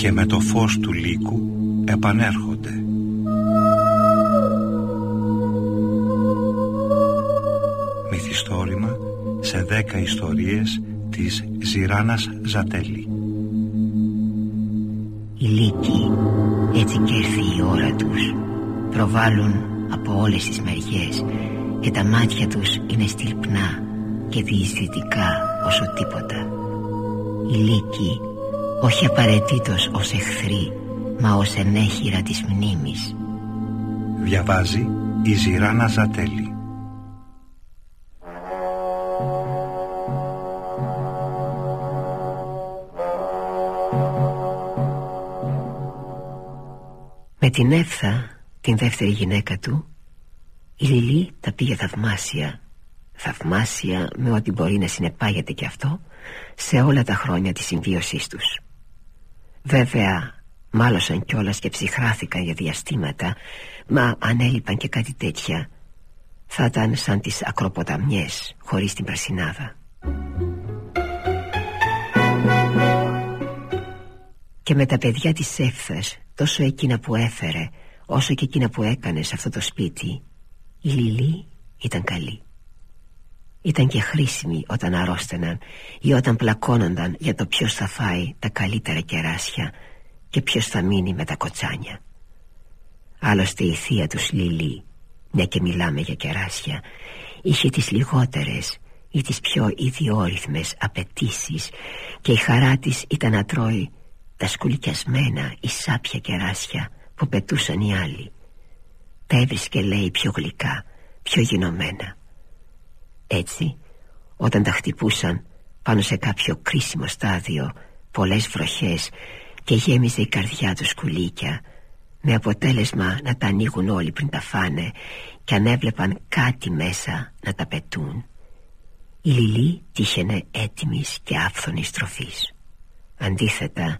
και με το φως του λύκου επανέρχονται. Μυθιστόρημα σε δέκα ιστορίες της Ζηράνας Ζατέλη. Οι λύκοι έτσι και έρθει η ώρα τους προβάλλουν από όλες τις μεριές και τα μάτια τους είναι στυλπνά και διεισδυτικά όσο τίποτα. Οι λύκοι όχι απαραίτητος ως εχθροί μα ως ενέχειρα της μνήμης. Διαβάζει η Ζηράνα Ζατέλη. Με την Εύθα, την δεύτερη γυναίκα του, η Λιλή τα πήγε θαυμάσια Θαυμάσια με ό,τι μπορεί να συνεπάγεται και αυτό Σε όλα τα χρόνια της συμβίωσής τους Βέβαια μάλωσαν κιόλας και ψυχράθηκαν για διαστήματα Μα αν έλειπαν και κάτι τέτοια. Θα ήταν σαν τις ακροποταμιές χωρίς την πρασινάδα Και με τα παιδιά της έφθας Τόσο εκείνα που έφερε Όσο και εκείνα που έκανε σε αυτό το σπίτι Η Λιλή ήταν καλή Ήταν και χρήσιμη όταν αρρώστεναν Ή όταν πλακώνονταν για το ποιος θα φάει τα καλύτερα κεράσια Και ποιος θα μείνει με τα κοτσάνια. Άλλωστε η θεία τους Λιλή Μια και μιλάμε για κεράσια Είχε τις λιγότερες ή τις πιο ιδιόρυθμες απαιτήσεις Και η χαρά της ήταν να τρώει τα σκουλικιασμένα ή σάπια κεράσια που πετούσαν οι άλλοι. Τα έβρισκε λέει πιο γλυκά πιο γινωμένα έτσι όταν τα χτυπούσαν πάνω σε κάποιο κρίσιμο στάδιο πολλές βροχές και γέμιζε η καρδιά τους σκουλίκια με αποτέλεσμα να τα ανοίγουν όλοι πριν τα φάνε και αν έβλεπαν κάτι μέσα να τα πετούν. Η Λιλή τύχαινε έτοιμης και άφθονης τροφής αντίθετα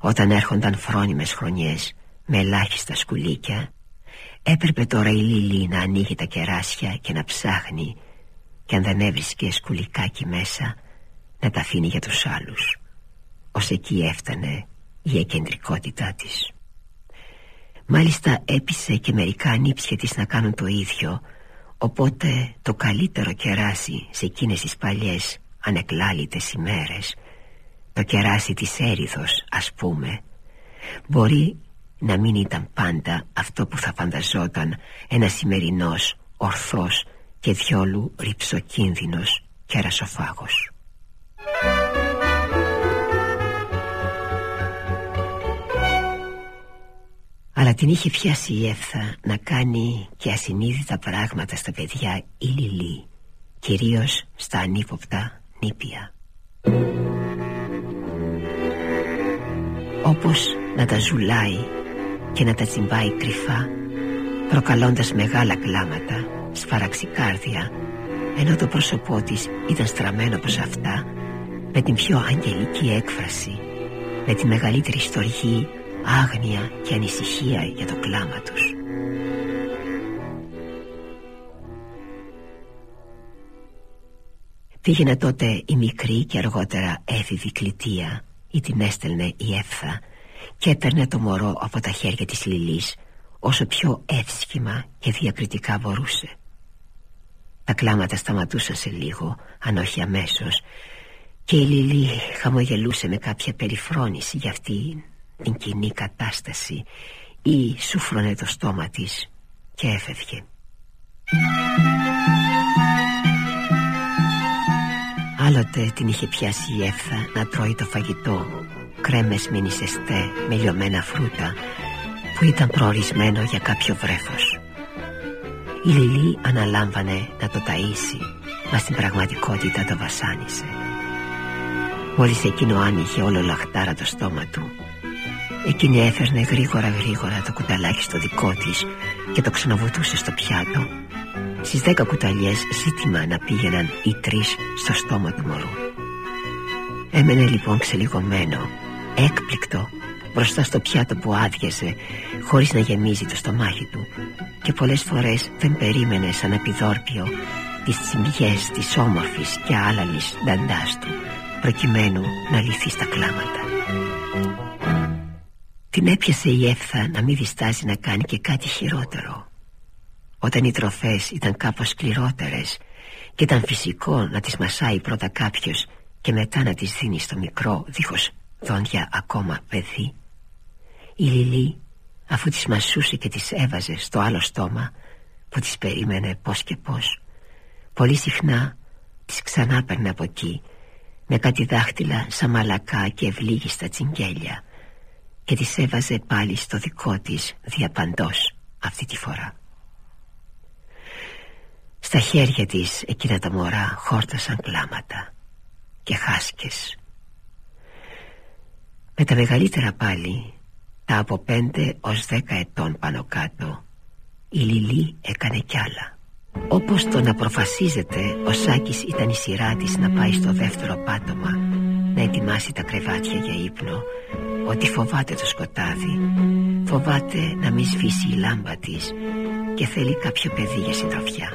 όταν έρχονταν φρόνιμες χρονιές με ελάχιστα σκουλίκια έπρεπε τώρα η Λίλη να ανοίγει τα κεράσια και να ψάχνει και αν δεν έβρισκες σκουλικάκι μέσα να τα αφήνει για τους άλλους. Ως εκεί έφτανε η εκεντρικότητά της. Μάλιστα έπεισε και μερικά ανήψια της να κάνουν το ίδιο Οπότε το καλύτερο κεράσι σε εκείνες τις παλιές ανεκλάλητες ημέρες Το κεράσι της έριδος ας πούμε Μπορεί να μην ήταν πάντα αυτό που θα φανταζόταν ένας σημερινός ορθός και διόλου ρυψοκίνδυνος κερασοφάγος. Αλλά την είχε πιάσει η Εύθα να κάνει και ασυνείδητα πράγματα στα παιδιά η Λιλή Κυρίως στα ανύποπτα νήπια Όπως να τα ζουλάει και να τα τσιμπάει κρυφά προκαλώντας μεγάλα κλάματα σφαραξικάρδια ενώ το πρόσωπό της ήταν στραμμένο προς αυτά με την πιο αγγελική έκφραση με τη μεγαλύτερη στοργή άγνοια και ανησυχία για το κλάμα τους Πήγαινε τότε η μικρή και αργότερα έφηβη κλητεία ή την έστελνε η Εύθα και έπαιρνε το μωρό από τα χέρια της Λιλής όσο πιο εύσχημα και διακριτικά μπορούσε. Τα κλάματα σταματούσαν σε λίγο, αν όχι αμέσως, και η Λιλή χαμογελούσε με κάποια περιφρόνηση για αυτή την κοινή κατάσταση ή σούφρωνε το στόμα της και έφευγε. Άλλοτε την είχε πιάσει η Εύθα να τρώει το φαγητό κρέμες μινισεστέ με λιωμένα φρούτα που ήταν προορισμένο για κάποιο βρέφος. Η Λιλή αναλάμβανε να το ταΐσει μα στην πραγματικότητα το βασάνισε. Μόλις εκείνο άνοιγε όλο λαχτάρα το στόμα του Εκείνη έφερνε γρήγορα γρήγορα το κουταλάκι στο δικό της και το ξαναβουτούσε στο πιάτο Στις δέκα κουταλιές ζήτημα να πήγαιναν οι τρεις στο στόμα του μωρού Έμενε λοιπόν ξελιγωμένο έκπληκτο μπροστά στο πιάτο που άδειασε χωρίς να γεμίζει το στομάχι του. Και πολλές φορές δεν περίμενε σαν επιδόρπιο τις τσιμπιές της όμορφης και άλαλης νταντάς του προκειμένου να λυθεί στα κλάματα. Την έπιασε η έφθα να μην διστάζει να κάνει και κάτι χειρότερο. Όταν οι τροφές ήταν κάπως σκληρότερες Και ήταν φυσικό να τις μασάει πρώτα κάποιος Και μετά να τις δίνει στο μικρό δίχως δόντια ακόμα παιδί Η Λιλή αφού τις μασούσε και τις έβαζε στο άλλο στόμα Που τις περίμενε πώς και πώς Πολύ συχνά τις ξανά από εκεί Με κάτι δάχτυλα σαν μαλακά και ευλίγιστα τσιγκέλια και της έβαζε πάλι στο δικό της διαπαντός αυτή τη φορά. Στα χέρια της εκείνα τα μωρά χόρτασαν κλάματα και χάσκες. Με τα μεγαλύτερα πάλι, τα από πέντε ως δέκα ετών πάνω κάτω, η Λιλή έκανε κι άλλα. Όπως το να προφασίζεται, ο Σάκης ήταν η σειρά της να πάει στο δεύτερο πάτωμα, να ετοιμάσει τα κρεβάτια για ύπνο ότι φοβάται το σκοτάδι Φοβάται να μην σβήσει η λάμπα της Και θέλει κάποιο παιδί για συντροφιά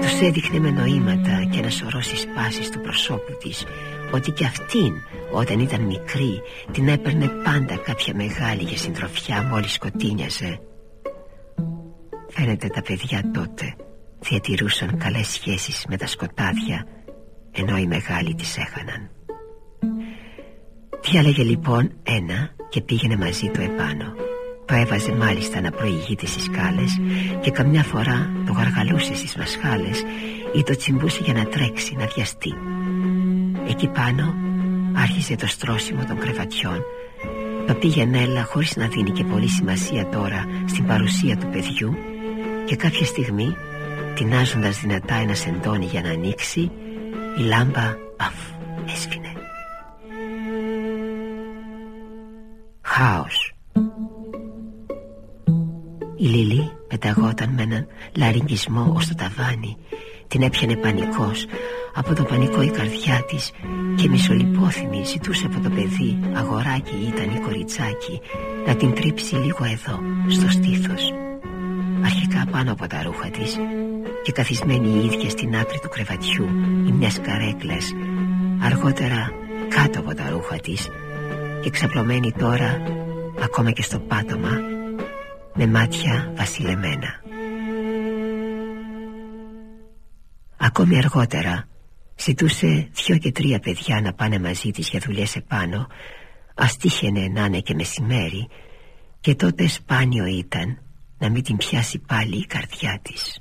Τους έδειχνε με νοήματα και ένα σωρό συσπάσεις του προσώπου της Ότι κι αυτήν όταν ήταν μικρή Την έπαιρνε πάντα κάποια μεγάλη για συντροφιά μόλις σκοτίνιαζε. Φαίνεται τα παιδιά τότε διατηρούσαν καλές σχέσεις με τα σκοτάδια ενώ οι μεγάλοι τις έχαναν. Διάλεγε λοιπόν ένα και πήγαινε μαζί του επάνω. Το έβαζε μάλιστα να προηγείται στις σκάλες Και καμιά φορά το γαργαλούσε στις μασχάλες Ή το τσιμπούσε για να τρέξει, να βιαστεί Εκεί πάνω άρχισε το στρώσιμο των κρεβατιών. Το πήγαινε έλα χωρίς να δίνει και πολύ σημασία τώρα Στην παρουσία του παιδιού Και κάποια στιγμή τεινάζοντας δυνατά ένα σεντόνι για να ανοίξει Η λάμπα αφ έσφινε. Χάος. Η Λίλη πεταγόταν με έναν λαριγγισμό ως το ταβάνι Την έπιανε πανικός. Από το πανικό η καρδιά της Και μισολυπόθυμη ζητούσε από το παιδί Αγοράκι ήταν ή κοριτσάκι Να την τρίψει λίγο εδώ Στο στήθος. Αρχικά πάνω από τα ρούχα της Και καθισμένη η ίδια στην άκρη του κρεβατιού Ή μιας καρέκλας. Αργότερα κάτω από τα ρούχα της και ξαπλωμένη τώρα ακόμα και στο πάτωμα με μάτια βασιλεμένα. Ακόμη αργότερα ζητούσε δυο και τρία παιδιά να πάνε μαζί της για δουλειές επάνω ας τύχαινε να είναι και μεσημέρι και τότε σπάνιο ήταν να μην την πιάσει πάλι η καρδιά της.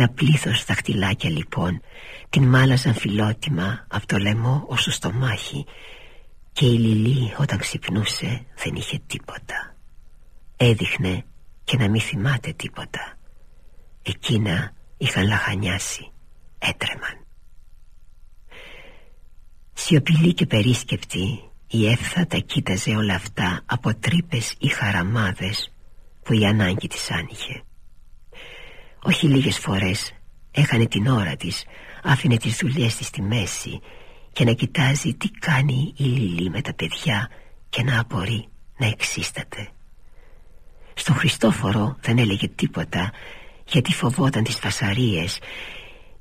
Ένα πλήθος δαχτυλάκια λοιπόν την μάλαζαν φιλότιμα από το λαιμό ως το στομάχι και η Λιλή όταν ξυπνούσε δεν είχε τίποτα. Έδειχνε και να μην θυμάται τίποτα. Εκείνα είχαν λαχανιάσει, έτρεμαν. Σιωπηλή και περίσκεπτη η Εύθα τα κοίταζε όλα αυτά από τρύπες ή χαραμάδες που η ανάγκη της άνοιγε. Όχι λίγες φορές. Έχανε την ώρα της. Άφηνε τις δουλειές της στη μέση Και να κοιτάζει τι κάνει η Λίλη με τα παιδιά Και να απορεί να εξίσταται. Στον Χριστόφορο δεν έλεγε τίποτα Γιατί φοβόταν τις φασαρίες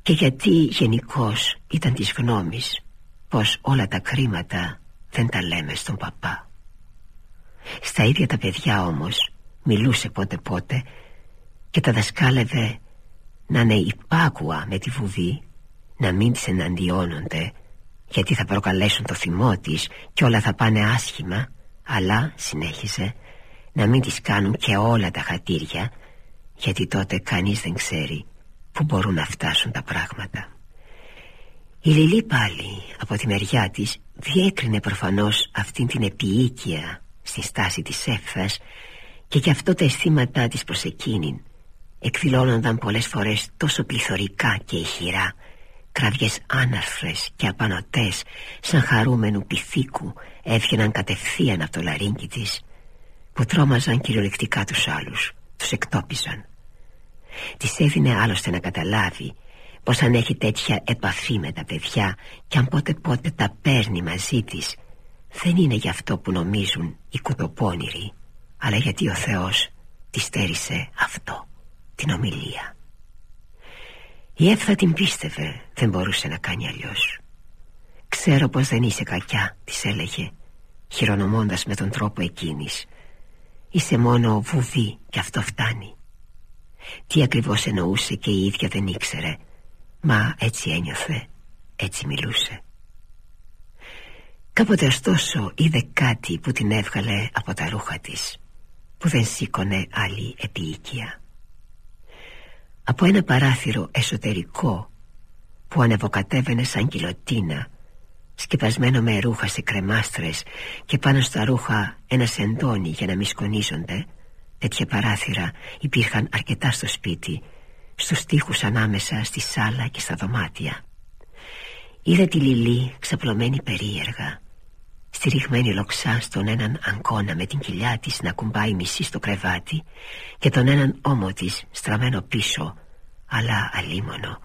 Και γιατί γενικώς ήταν της γνώμης Πως όλα τα κρίματα δεν τα λέμε στον παπά. Στα ίδια τα παιδιά όμως Μιλούσε πότε πότε και τα δασκάλευε να είναι υπάκουα με τη βουβή να μην τις εναντιώνονται γιατί θα προκαλέσουν το θυμό της και όλα θα πάνε άσχημα αλλά συνέχισε να μην τις κάνουν και όλα τα χατήρια γιατί τότε κανείς δεν ξέρει που μπορούν να φτάσουν τα πράγματα. Η Λιλή πάλι από τη μεριά της διέκρινε προφανώς αυτήν την επιοίκεια στη στάση της έφθας και γι' αυτό τα αισθήματά της προς εκείνην εκδηλώνονταν πολλές φορές τόσο πληθωρικά και ηχηρά. Κραυγές άναρθρες και απανοτές σαν χαρούμενου πυθίκου έβγαιναν κατευθείαν από το λαρίνκι της που τρόμαζαν κυριολεκτικά τους άλλους τους εκτόπιζαν Της έδινε άλλωστε να καταλάβει πως αν έχει τέτοια επαφή με τα παιδιά και αν πότε πότε τα παίρνει μαζί της δεν είναι για αυτό που νομίζουν οι κουτοπώνηροι αλλά γιατί ο Θεός της στέρισε αυτό την ομιλία. Η Εύθα την πίστευε δεν μπορούσε να κάνει αλλιώς. Ξέρω πως δεν είσαι κακιά της έλεγε χειρονομώντας με τον τρόπο εκείνης. Είσαι μόνο βουβή και αυτό φτάνει. Τι ακριβώς εννοούσε και η ίδια δεν ήξερε Μα έτσι ένιωθε, έτσι μιλούσε. Κάποτε ωστόσο είδε κάτι που την έβγαλε από τα ρούχα της Που δεν σήκωνε άλλη επίοικια Από ένα παράθυρο εσωτερικό Που ανεβοκατέβαινε σαν κιλοτίνα σκεπασμένο με ρούχα σε κρεμάστρες και πάνω στα ρούχα ένα σεντόνι για να μη σκονίζονται τέτοια παράθυρα υπήρχαν αρκετά στο σπίτι στους τοίχους ανάμεσα στη σάλα και στα δωμάτια. Είδα τη Λιλή ξαπλωμένη περίεργα στηριγμένη λοξά στον έναν αγκώνα με την κοιλιά της να κουμπάει μισή στο κρεβάτι και τον έναν ώμο της στραμμένο πίσω αλλά αλίμονο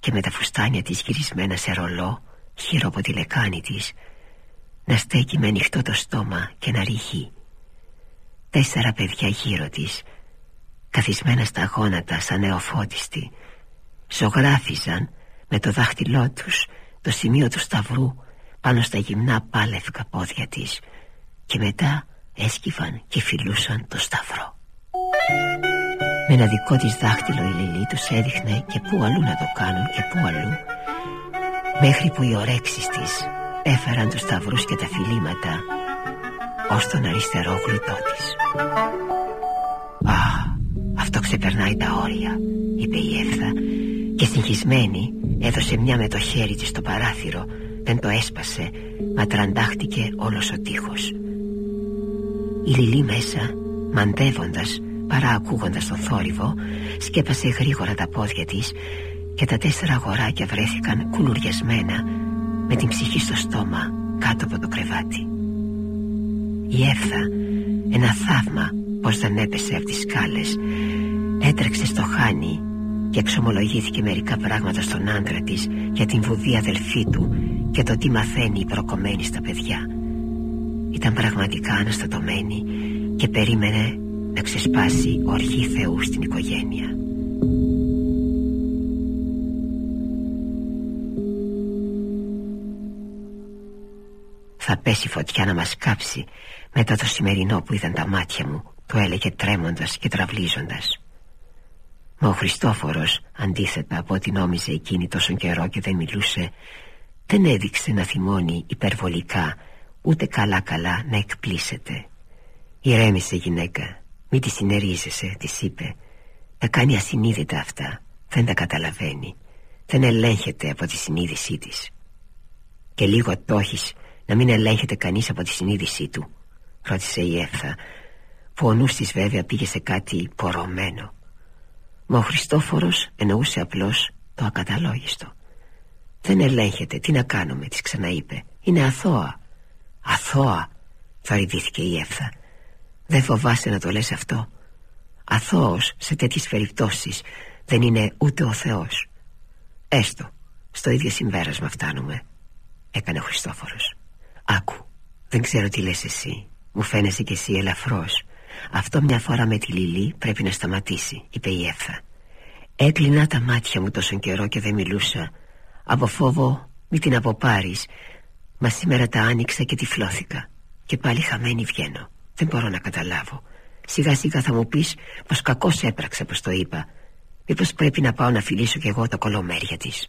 και με τα φουστάνια της γυρισμένα σε ρολό χείρο από τη λεκάνη της να στέκει με ανοιχτό το στόμα και να ρηχεί. Τέσσερα παιδιά γύρω της καθισμένα στα γόνατα σαν νεοφώτιστοι ζωγράφιζαν με το δάχτυλό τους το σημείο του σταυρού πάνω στα γυμνά πάλευκα πόδια της και μετά έσκυβαν και φιλούσαν το σταυρό. Με ένα δικό της δάχτυλο η Λιλή τους έδειχνε και πού αλλού να το κάνουν και πού αλλού. Μέχρι που οι ορέξεις της έφεραν τους σταυρούς και τα φιλήματα ως τον αριστερό γλουτό της. «Α, αυτό ξεπερνάει τα όρια», είπε η Εύθα και συγχυσμένη έδωσε μια με το χέρι της στο παράθυρο δεν το έσπασε μα τραντάχτηκε όλος ο τείχος η Λιλή μέσα μαντεύοντας παρά ακούγοντας το θόρυβο σκέπασε γρήγορα τα πόδια της και τα τέσσερα αγοράκια βρέθηκαν κουλουριασμένα με την ψυχή στο στόμα κάτω από το κρεβάτι. Η Εύθα, ένα θαύμα πως δεν έπεσε από τις σκάλες, έτρεξε στο χάνι και εξομολογήθηκε μερικά πράγματα στον άντρα της για την βουδή αδελφή του και το τι μαθαίνει η προκομμένη στα παιδιά. Ήταν πραγματικά αναστατωμένη και περίμενε να ξεσπάσει οργή Θεού στην οικογένεια. Θα πέσει φωτιά να μας κάψει Μετά το σημερινό που είδαν τα μάτια μου Το έλεγε τρέμοντας και τραυλίζοντας Μα ο Χριστόφορος Αντίθετα από ό,τι νόμιζε εκείνη τόσο καιρό και δεν μιλούσε Δεν έδειξε να θυμώνει υπερβολικά Ούτε καλά καλά να εκπλήσεται. Ηρέμησε γυναίκα Μη τη συνερίζεσαι της είπε. Τα κάνει ασυνείδητα αυτά Δεν τα καταλαβαίνει Δεν ελέγχεται από τη συνείδησή της. Και λίγο το έχεις να μην ελέγχεται κανείς από τη συνείδησή του ρώτησε η Εύθα που ο νους της βέβαια πήγε σε κάτι πορωμένο μα ο Χριστόφορος εννοούσε απλώς το ακαταλόγιστο. Δεν ελέγχεται. Τι να κάνουμε της ξαναείπε. Είναι αθώα αθώα θορυβήθηκε η Εύθα. Δεν φοβάσαι να το λες αυτό. Αθώος σε τέτοιες περιπτώσεις δεν είναι ούτε ο Θεός έστω στο ίδιο συμπέρασμα φτάνουμε έκανε ο Χριστόφορος. Άκου, δεν ξέρω τι λες εσύ. Μου φαίνεσαι κι εσύ ελαφρώς Αυτό μια φορά με τη Λιλή πρέπει να σταματήσει Είπε η Εύθα. Έκλεινα τα μάτια μου τόσο καιρό και δεν μιλούσα. Από φόβο μη την αποπάρεις Μα σήμερα τα άνοιξα και τυφλώθηκα. Και πάλι χαμένη βγαίνω. Δεν μπορώ να καταλάβω. Σιγά σιγά θα μου πεις πως κακώς έπραξε πως το είπα. Μήπως πρέπει να πάω να φιλήσω κι εγώ τα κολομέρια της.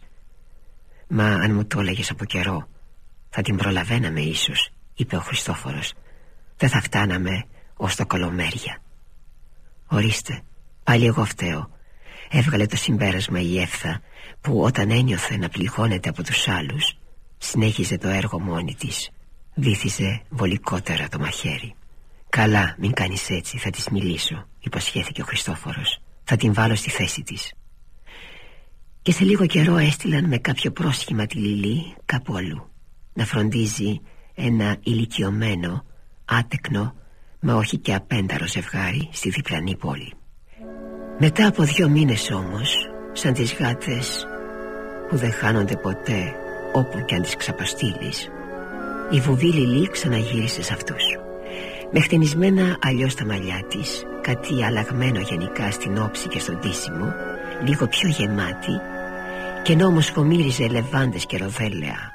Μα αν μου το έλεγες από καιρό θα την προλαβαίναμε ίσως Είπε ο Χριστόφορος. Δεν θα φτάναμε ως τα κολομέρια. Ορίστε Πάλι εγώ φταίω. Έβγαλε το συμπέρασμα η Εύθα Που όταν ένιωθε να πληγώνεται από τους άλλους Συνέχιζε το έργο μόνη της. Βήθιζε βολικότερα το μαχαίρι. Καλά μην κάνεις έτσι Θα της μιλήσω Υποσχέθηκε ο Χριστόφορος. Θα την βάλω στη θέση της Και σε λίγο καιρό έστειλαν με κάποιο πρόσχημα τη Λιλή κάπου αλλού να φροντίζει ένα ηλικιωμένο, άτεκνο, μα όχι και απένταρο ζευγάρι στη διπλανή πόλη. Μετά από δυο μήνες όμως Σαν τις γάτες που δεν χάνονται ποτέ Όπου κι αν τις ξαπαστήλεις Η βουβή Λιλή ξαναγύρισε σε αυτούς Με χτενισμένα αλλιώς τα μαλλιά της Κάτι αλλαγμένο γενικά στην όψη και στον τίσιμο Λίγο πιο γεμάτη Και ενώ όμως χωμύριζε λεβάντες και ροδέλεα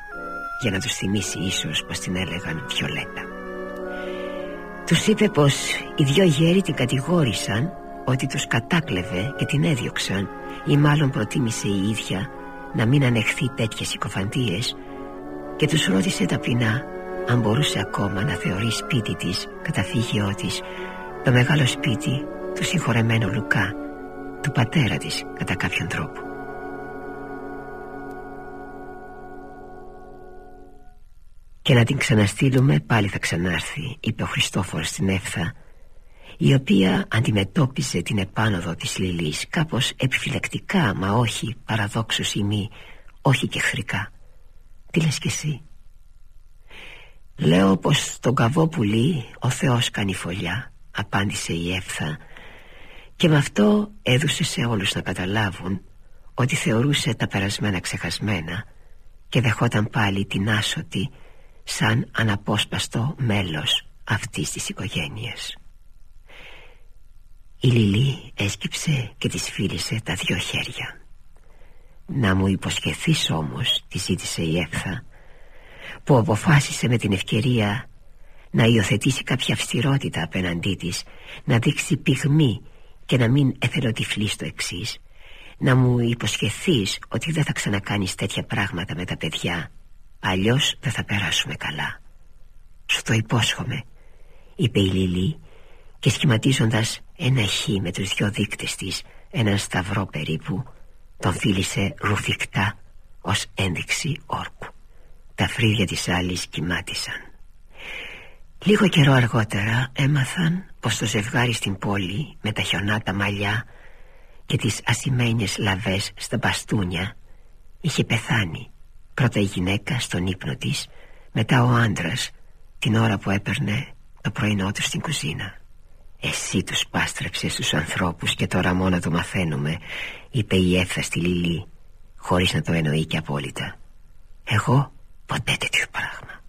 Για να τους θυμίσει ίσως πως την έλεγαν Βιολέτα Τους είπε πως οι δυο γέροι την κατηγόρησαν Ότι τους κατάκλεβε και την έδιωξαν Ή μάλλον προτίμησε η ίδια να μην ανεχθεί τέτοιες συκοφαντίες Και τους ρώτησε ταπεινά αν μπορούσε ακόμα να θεωρεί σπίτι της καταφύγιό της το μεγάλο σπίτι του συγχωρεμένου Λουκά του πατέρα της κατά κάποιον τρόπο Και να την ξαναστείλουμε πάλι θα ξανάρθει είπε ο Χριστόφορος στην Εύθα η οποία αντιμετώπιζε την επάνωδο της Λιλής κάπως επιφυλακτικά μα όχι παραδόξως ή μη όχι και χρικά τι λες κι εσύ; Λέω πως τον καβό πουλί ο Θεός κάνει φωλιά απάντησε η Εύθα. Και με αυτό έδωσε σε όλους να καταλάβουν ότι θεωρούσε τα περασμένα ξεχασμένα και δεχόταν πάλι την άσωτη σαν αναπόσπαστο μέλος αυτής της οικογένειας. Η Λιλή έσκυψε και της φίλησε τα δυο χέρια. «Να μου υποσχεθείς όμως», τη ζήτησε η Εύθα, που αποφάσισε με την ευκαιρία να υιοθετήσει κάποια αυστηρότητα απέναντί της να δείξει πυγμή και να μην εθελοτυφλεί στο εξής. να μου υποσχεθείς ότι δεν θα ξανακάνεις τέτοια πράγματα με τα παιδιά αλλιώς δεν θα περάσουμε καλά. Σου το υπόσχομαι είπε η Λίλη και σχηματίζοντας ένα χ με τους δυο δείκτες της έναν σταυρό περίπου τον φίλησε ρουφικτά ως ένδειξη όρκου. Τα φρύδια της άλλης κοιμάτισαν. Λίγο καιρό αργότερα έμαθαν πως το ζευγάρι στην πόλη με τα χιονάτα μαλλιά και τις ασημένιες λαβές στα μπαστούνια είχε πεθάνει πρώτα η γυναίκα στον ύπνο της μετά ο άντρας την ώρα που έπαιρνε το πρωινό του στην κουζίνα. «Εσύ τους πάστρεψες τους ανθρώπους και τώρα μόνο το μαθαίνουμε» είπε η Εύθα στη Λιλή χωρίς να το εννοεί και απόλυτα. «Εγώ ποτέ τέτοιο πράγμα»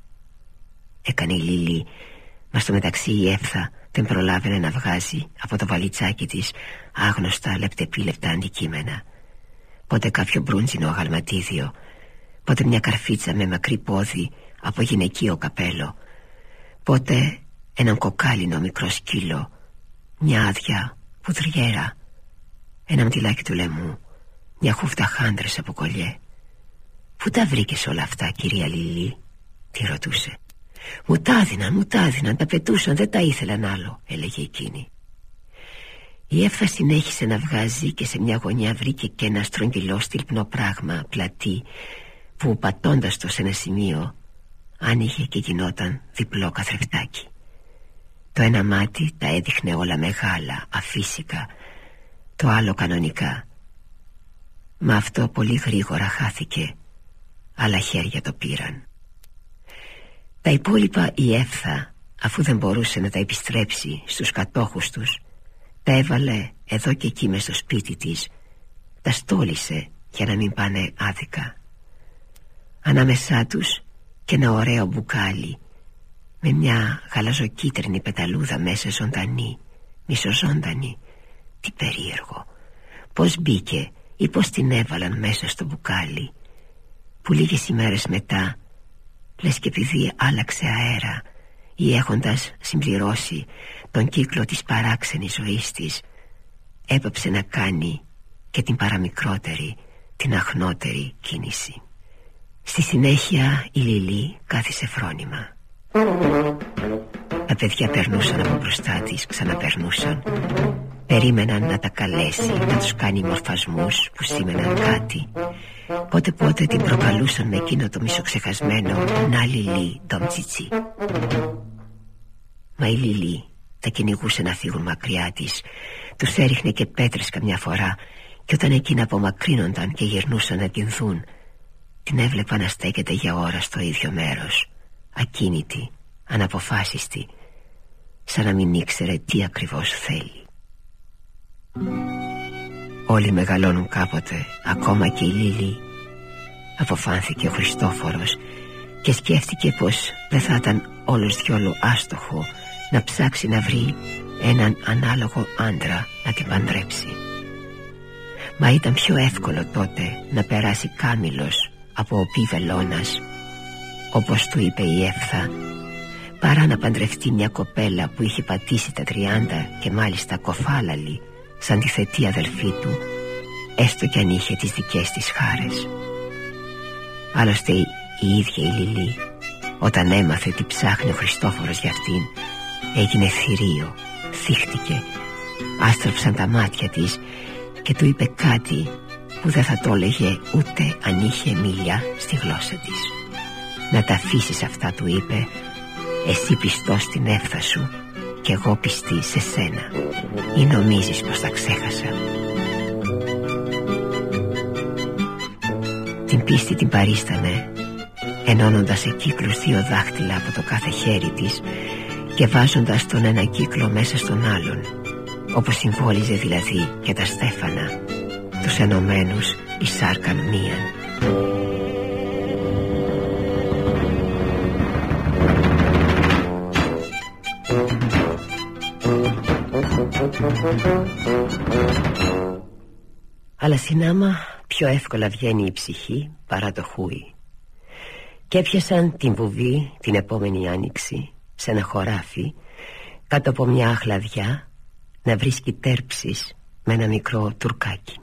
έκανε η Λίλη Μας στο μεταξύ η Εύθα δεν προλάβαινε να βγάζει από το βαλιτσάκι της άγνωστα λεπτεπίλεπτα αντικείμενα. Πότε κάποιο μπρούντζινο αγαλματίδιο πότε μια καρφίτσα με μακρύ πόδι από γυναικείο καπέλο. Πότε έναν κοκάλινο μικρό σκύλο μια άδεια πουδριέρα ένα μτυλάκι του λαιμού μια χούφτα χάντρες από κολλιέ. Πού τα βρήκες όλα αυτά κυρία Λίλη; Τη ρωτούσε. Μου τα έδιναν, μου τα έδιναν, τα πετούσαν, δεν τα ήθελαν άλλο, έλεγε εκείνη. Η Εύθα συνέχισε να βγάζει και σε μια γωνιά βρήκε και ένα στρογγυλό στυλπνό πράγμα, πλατή, που πατώντας το σε ένα σημείο άνοιγε και γινόταν διπλό καθρεφτάκι. Το ένα μάτι τα έδειχνε όλα μεγάλα, αφύσικα, το άλλο κανονικά. Μα αυτό πολύ γρήγορα χάθηκε, άλλα χέρια το πήραν. Τα υπόλοιπα η Εύθα αφού δεν μπορούσε να τα επιστρέψει στους κατόχους τους τα έβαλε εδώ και εκεί μες στο σπίτι της τα στόλισε για να μην πάνε άδικα ανάμεσά τους και ένα ωραίο μπουκάλι με μια γαλαζοκίτρινη πεταλούδα μέσα ζωντανή μισοζώντανη τι περίεργο πως μπήκε ή πως την έβαλαν μέσα στο μπουκάλι που λίγες ημέρες μετά λες και επειδή άλλαξε αέρα ή έχοντας συμπληρώσει τον κύκλο της παράξενης ζωής της έπαψε να κάνει και την παραμικρότερη, την αχνότερη κίνηση. Στη συνέχεια η Λιλή κάθισε φρόνημα. Τα παιδιά περνούσαν από μπροστά της, ξαναπερνούσαν. Περίμεναν να τα καλέσει, να τους κάνει μορφασμούς που σήμαιναν κάτι Πότε πότε την προκαλούσαν με εκείνο το μισοξεχασμένο «Να Λιλί, τσιτσί». Μα η Λιλί τα κυνηγούσε να φύγουν μακριά της Τους έριχνε και πέτρες καμιά φορά Και όταν εκείνα απομακρύνονταν και γυρνούσαν να την δουν Την έβλεπα να στέκεται για ώρα στο ίδιο μέρος Ακίνητη, αναποφάσιστη Σαν να μην ήξερε τι ακριβώς θέλει. Όλοι μεγαλώνουν κάποτε Ακόμα και η Λίλη. Αποφάνθηκε ο Χριστόφορος Και σκέφτηκε πως δεν θα ήταν όλος διόλου άστοχο Να ψάξει να βρει έναν ανάλογο άντρα να την παντρέψει. Μα ήταν πιο εύκολο τότε να περάσει κάμιλος από ο βελόνας όπως του είπε η Εύθα παρά να παντρευτεί μια κοπέλα που είχε πατήσει τα τριάντα και μάλιστα κοφάλαλη σαν τη θετή αδελφή του έστω κι αν είχε τις δικές της χάρες. Άλλωστε η ίδια η Λιλή όταν έμαθε τι ψάχνει ο Χριστόφορος για αυτήν έγινε θηρίο, θύχτηκε άστρεψαν τα μάτια της και του είπε κάτι που δεν θα το έλεγε ούτε αν είχε μίλια στη γλώσσα της. «Να τα αφήσεις αυτά» του είπε. «Εσύ πιστός στην έφθα σου και εγώ πιστή σε σένα. Ή νομίζεις πως τα ξέχασα» Την πίστη την παρίστανε ενώνοντας σε κύκλους δύο δάχτυλα από το κάθε χέρι της και βάζοντας τον ένα κύκλο μέσα στον άλλον όπως συμβόλιζε δηλαδή και τα στέφανα τους ενωμένους εισάρκαν μίαν Αλλά συνάμα πιο εύκολα βγαίνει η ψυχή παρά το χούι. Και έπιασαν την βουβή την επόμενη άνοιξη σε ένα χωράφι κάτω από μια αχλαδιά να βρίσκει τέρψεις με ένα μικρό τουρκάκι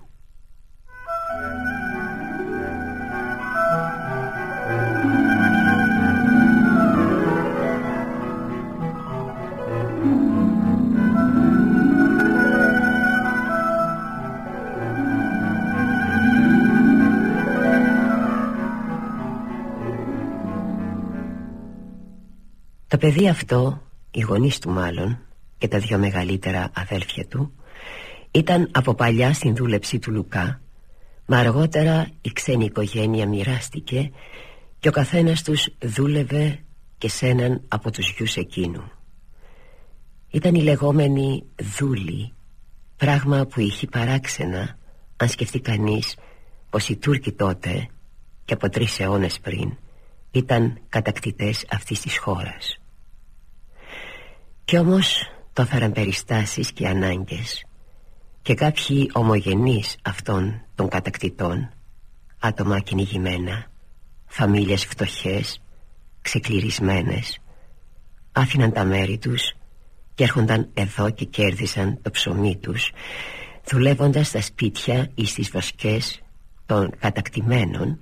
Το παιδί αυτό, οι γονείς του μάλλον και τα δυο μεγαλύτερα αδέλφια του ήταν από παλιά στην δούλεψη του Λουκά μα αργότερα η ξένη οικογένεια μοιράστηκε και ο καθένας τους δούλευε και σε έναν από τους γιους εκείνου. Ήταν η λεγόμενη δούλη πράγμα που είχε παράξενα αν σκεφτεί κανείς πως οι Τούρκοι τότε και από τρεις αιώνες πριν ήταν κατακτητές αυτής της χώρας κι όμως το έφεραν περιστάσεις και ανάγκες. Και κάποιοι ομογενείς αυτών των κατακτητών άτομα κυνηγημένα φαμίλιες φτωχές ξεκληρισμένες άφηναν τα μέρη τους και έρχονταν εδώ και κέρδισαν το ψωμί τους δουλεύοντας στα σπίτια ή στις βοσκές των κατακτημένων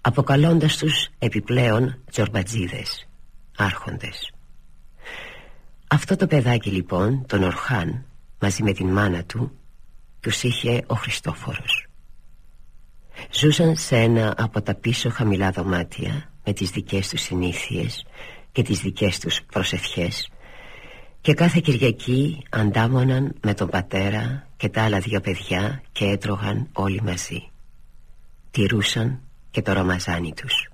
αποκαλώντας τους επιπλέον τζορμπατζίδες άρχοντες αυτό το παιδάκι λοιπόν, τον Ορχάν, μαζί με την μάνα του, τους είχε ο Χριστόφορος. Ζούσαν σε ένα από τα πίσω χαμηλά δωμάτια με τις δικές τους συνήθειες και τις δικές τους προσευχές και κάθε Κυριακή αντάμωναν με τον πατέρα και τα άλλα δύο παιδιά και έτρωγαν όλοι μαζί. Τηρούσαν και το ρωμαζάνι τους.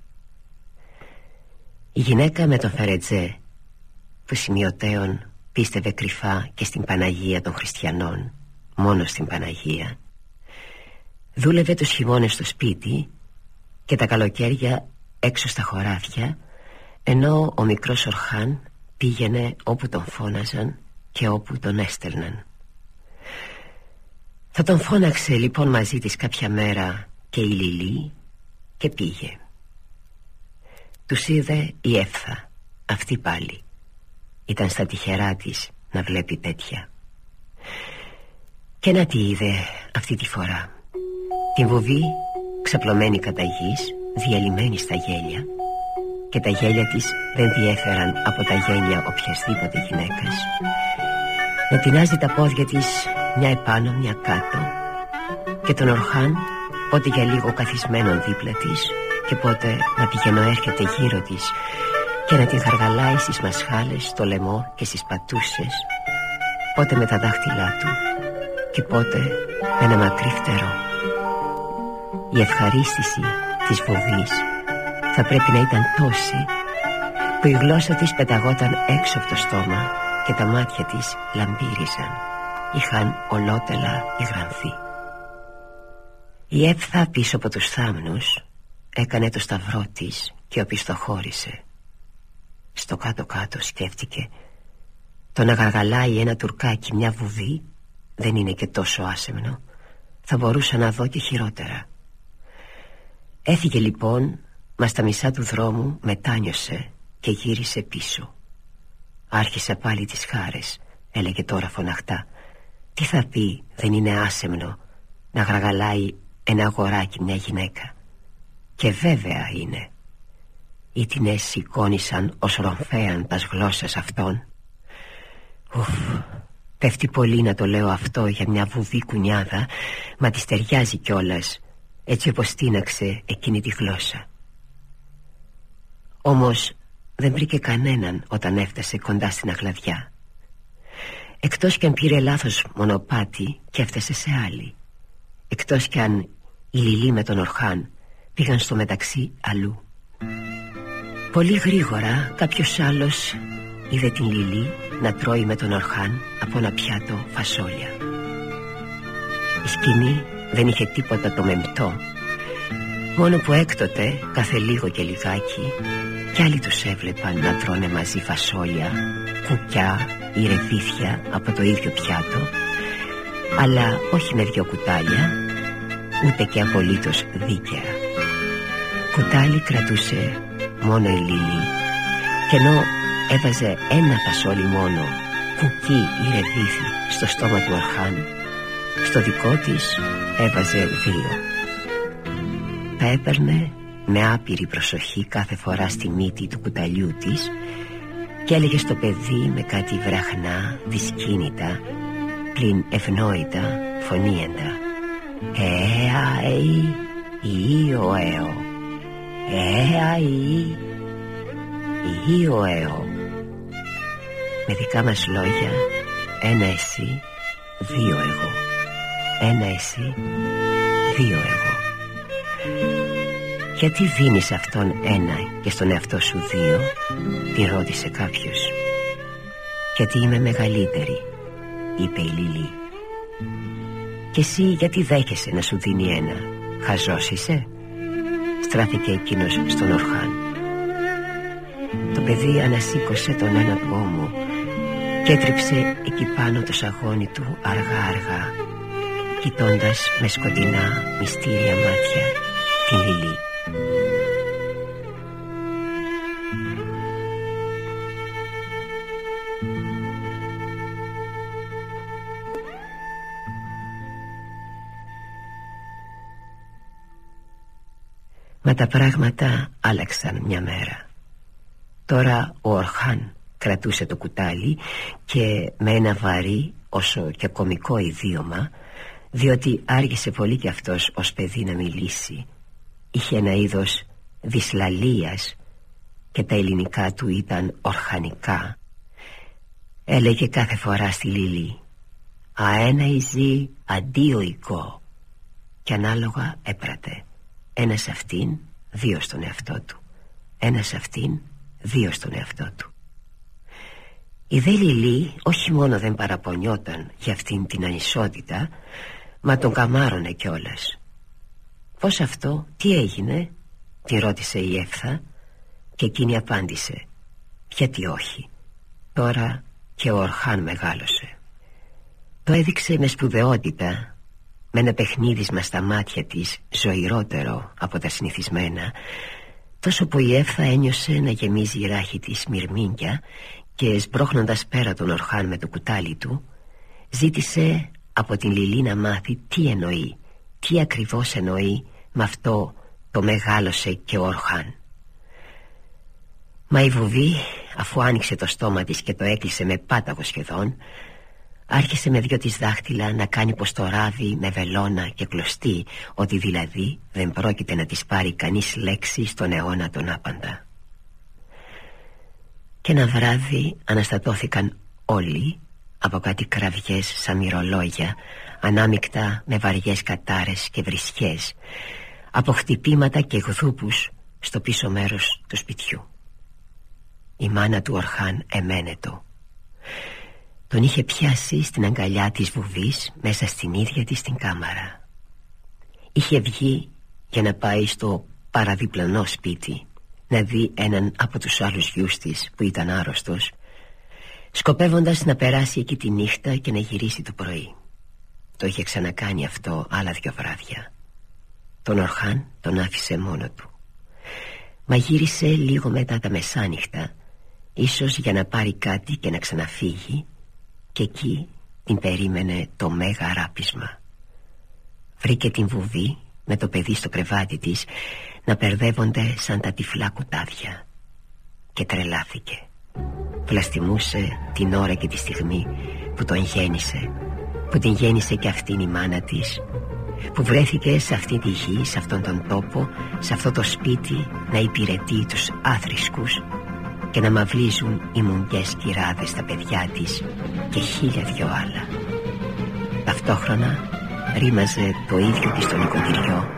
Η γυναίκα με τον Φερετζέ που σημειωτέων πίστευε κρυφά και στην Παναγία των Χριστιανών μόνο στην Παναγία. Δούλευε τους χειμώνες στο σπίτι και τα καλοκαίρια έξω στα χωράφια ενώ ο μικρός Ορχάν πήγαινε όπου τον φώναζαν και όπου τον έστελναν. Θα τον φώναξε λοιπόν μαζί της κάποια μέρα και η Λιλή και πήγε Τους είδε η Εύθα αυτή πάλι ήταν στα τυχερά της να βλέπει τέτοια. Και να τι είδε αυτή τη φορά. Την βοβή ξαπλωμένη κατά γης Διαλυμένη στα γέλια. Και τα γέλια της δεν διέφεραν από τα γέλια οποιασδήποτε γυναίκας. Να τεινάζει τα πόδια της μια επάνω μια κάτω. Και τον Ορχάν πότε για λίγο καθισμένον δίπλα της Και πότε να πηγαίνω έρχεται γύρω της και να την χαργαλάει στις μασχάλες, στο λαιμό και στις πατούσες. Πότε με τα δάχτυλά του και πότε με ένα μακρύ φτερό. Η ευχαρίστηση της φοβής θα πρέπει να ήταν τόση που η γλώσσα της πεταγόταν έξω από το στόμα και τα μάτια της λαμπύριζαν είχαν ολότελα υγρανθεί. Η Εύθα πίσω από τους θάμνους έκανε το σταυρό της και οπισθοχώρησε Στο κάτω-κάτω σκέφτηκε. Το να γαργαλάει ένα τουρκάκι μια βουβή δεν είναι και τόσο άσεμνο. Θα μπορούσα να δω και χειρότερα. Έφυγε λοιπόν Μα στα μισά του δρόμου μετάνιωσε και γύρισε πίσω. Άρχισε πάλι τις χάρες Έλεγε τώρα φωναχτά. Τι θα πει δεν είναι άσεμνο Να γαργαλάει ένα αγοράκι μια γυναίκα. Και βέβαια είναι Οι τινές σηκώνησαν ως ρομφέαν τας γλώσσας αυτών. Ουφ, πέφτει πολύ να το λέω αυτό για μια βουβή κουνιάδα Μα της ταιριάζει κιόλας έτσι όπως τίναξε εκείνη τη γλώσσα. Όμως δεν βρήκε κανέναν όταν έφτασε κοντά στην αγλαδιά. Εκτός κι αν πήρε λάθος μονοπάτι και έφτασε σε άλλη. Εκτός κι αν η Λιλή με τον Ορχάν πήγαν στο μεταξύ αλλού Πολύ γρήγορα κάποιος άλλος είδε την Λιλή να τρώει με τον Ορχάν από ένα πιάτο φασόλια. Η σκηνή δεν είχε τίποτα το μεμπτό Μόνο που έκτοτε κάθε λίγο και λιγάκι κι άλλοι τους έβλεπαν να τρώνε μαζί φασόλια, κουκιά ή ρεβίθια από το ίδιο πιάτο αλλά όχι με δυο κουτάλια ούτε και απολύτως δίκαια. Κουτάλι κρατούσε μόνο η Λίλη. Και ενώ έβαζε ένα φασόλι μόνο κουκί ή ρεβίθι στο στόμα του Αρχάν στο δικό της έβαζε δύο. Τα έπαιρνε με άπειρη προσοχή κάθε φορά στη μύτη του κουταλιού της και έλεγε στο παιδί με κάτι βραχνά, δυσκίνητα, πλην ευνόητα, φωνήεντα. «Ε, αε, ή, ο, έω, ε, αε, ή, ο, έω». Με δικά μας λόγια, ένα εσύ, δύο εγώ. Ένα εσύ, δύο εγώ. Γιατί δίνεις αυτόν ένα και στον εαυτό σου δύο Τη ρώτησε κάποιος Γιατί είμαι μεγαλύτερη Είπε η Λίλη Και εσύ γιατί δέχεσαι να σου δίνει ένα; Χαζός είσαι; Στράφηκε εκείνος στον Ορχάν. Το παιδί ανασήκωσε τον ένα του ώμο Και έτριψε εκεί πάνω το σαγόνι του αργά αργά Κοιτώντας με σκοτεινά μυστήρια μάτια την Λίλη Μα τα πράγματα άλλαξαν μια μέρα. Τώρα ο Ορχάν κρατούσε το κουτάλι Και με ένα βαρύ όσο και κομικό ιδίωμα Διότι άργησε πολύ κι αυτός ως παιδί να μιλήσει. Είχε ένα είδος δυσλαλίας Και τα ελληνικά του ήταν ορχανικά. Έλεγε κάθε φορά στη Λίλη «Αένα ιζή αντίοικο» Και ανάλογα έπρατε ένας σε αυτήν, δύο στον εαυτό του. Ένας σε αυτήν, δύο στον εαυτό του. Η δε Λιλή όχι μόνο δεν παραπονιόταν για αυτήν την ανισότητα Μα τον καμάρωνε κιόλας. Πώς αυτό, τι έγινε, τη ρώτησε η Εύθα Και εκείνη απάντησε Γιατί όχι. Τώρα και ο Ορχάν μεγάλωσε Το έδειξε με σπουδαιότητα με ένα παιχνίδισμα στα μάτια της ζωηρότερο από τα συνηθισμένα τόσο που η Εύθα ένιωσε να γεμίζει η ράχη της μυρμήγκια και σπρώχνοντας πέρα τον Ορχάν με το κουτάλι του ζήτησε από την Λιλή να μάθει τι εννοεί τι ακριβώς εννοεί με αυτό το μεγάλωσε και ο Ορχάν Μα η βουβή αφού άνοιξε το στόμα της και το έκλεισε με πάταγο σχεδόν Άρχισε με δυο της δάχτυλα να κάνει πως το ράβει με βελόνα και κλωστή Ότι δηλαδή δεν πρόκειται να της πάρει κανείς λέξη στον αιώνα τον άπαντα. Και ένα βράδυ αναστατώθηκαν όλοι Από κάτι κραυγές σαν μυρολόγια Ανάμεικτα με βαριές κατάρες και βρισιές Από χτυπήματα και γδούπους στο πίσω μέρος του σπιτιού. Η μάνα του Ορχάν εμένετο τον είχε πιάσει στην αγκαλιά της βουβής μέσα στην ίδια της την κάμαρα Είχε βγει για να πάει στο παραδιπλανό σπίτι να δει έναν από τους άλλους γιους της που ήταν άρρωστος σκοπεύοντας να περάσει εκεί τη νύχτα και να γυρίσει το πρωί. Το είχε ξανακάνει αυτό άλλα δυο βράδια. Τον Ορχάν τον άφησε μόνο του. Μα γύρισε λίγο μετά τα μεσάνυχτα ίσως για να πάρει κάτι και να ξαναφύγει και εκεί την περίμενε το μέγα ράπισμα. Βρήκε την βουβή με το παιδί στο κρεβάτι της να περδεύονται σαν τα τυφλά κουτάδια και τρελάθηκε. Πλαστιμούσε την ώρα και τη στιγμή που τον γέννησε που την γέννησε και αυτήν η μάνα της που βρέθηκε σε αυτή τη γη, σε αυτόν τον τόπο σε αυτό το σπίτι να υπηρετεί τους άθρησκους και να μαυλίζουν οι μουγγές κυράδες στα παιδιά της και χίλια δυο άλλα. Ταυτόχρονα ρήμαζε το ίδιο της το νοικοκυριό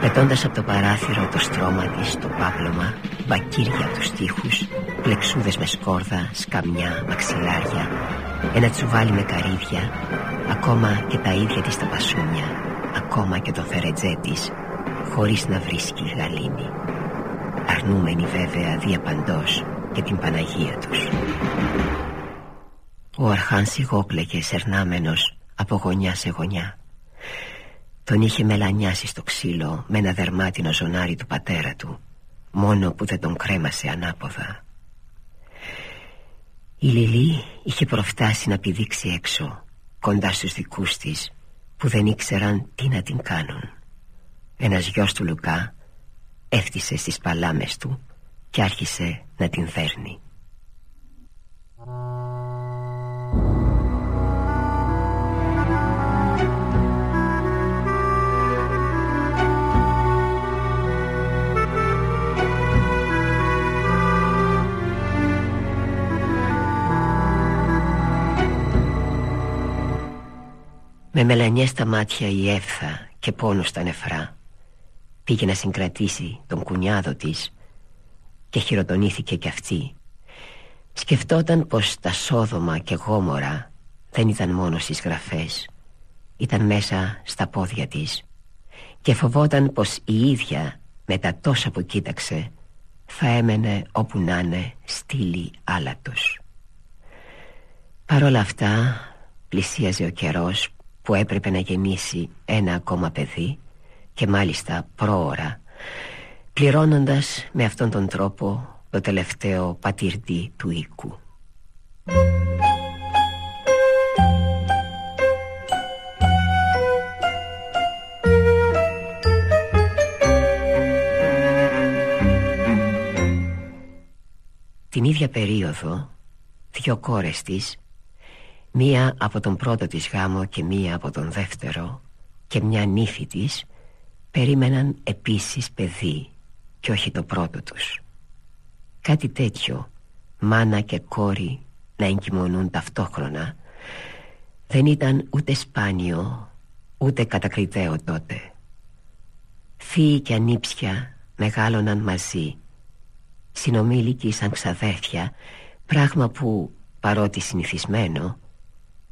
πετώντας από το παράθυρο το στρώμα της το πάπλωμα μπακύρια τους τοίχους πλεξούδες με σκόρδα, σκαμιά, μαξιλάρια ένα τσουβάλι με καρύδια ακόμα και τα ίδια της τα πασούνια ακόμα και το θερετζέ της χωρίς να βρίσκει γαλήνη. Αρνούμενη βέβαια διαπαντός και την Παναγία τους. Ο Αρχάν σιγόπλεγε σερνάμενος από γωνιά σε γωνιά. Τον είχε μελανιάσει στο ξύλο με ένα δερμάτινο ζωνάρι του πατέρα του Μόνο που δεν τον κρέμασε ανάποδα. Η Λιλή είχε προφτάσει να πηδήξει έξω Κοντά στους δικούς της που δεν ήξεραν τι να την κάνουν. Ένας γιος του Λουκά έφτισε στις παλάμες του και άρχισε να την φέρνει. Με μελανιές στα μάτια η έφθα και πόνο στα νεφρά Πήγε να συγκρατήσει τον κουνιάδο της Και χειροτονήθηκε κι αυτή. Σκεφτόταν πως τα Σόδομα και Γόμορα Δεν ήταν μόνο στις γραφές Ήταν μέσα στα πόδια της. Και φοβόταν πως η ίδια με τα τόσα που κοίταξε Θα έμενε όπου να είναι στήλη άλατος. Παρ' όλα αυτά πλησίαζε ο καιρός που έπρεπε να γεννήσει ένα ακόμα παιδί και μάλιστα πρόωρα πληρώνοντας με αυτόν τον τρόπο το τελευταίο πατήρτη του οίκου. Την ίδια περίοδο δυο κόρες της Μία από τον πρώτο της γάμο και μία από τον δεύτερο Και μια νύφη της Περίμεναν επίσης παιδί Και όχι το πρώτο τους. Κάτι τέτοιο Μάνα και κόρη να εγκυμονούν ταυτόχρονα Δεν ήταν ούτε σπάνιο Ούτε κατακριτέο τότε. Θείοι και ανήψια μεγάλωναν μαζί. Συνομήλικοι σαν ξαδέρφια Πράγμα που παρότι συνηθισμένο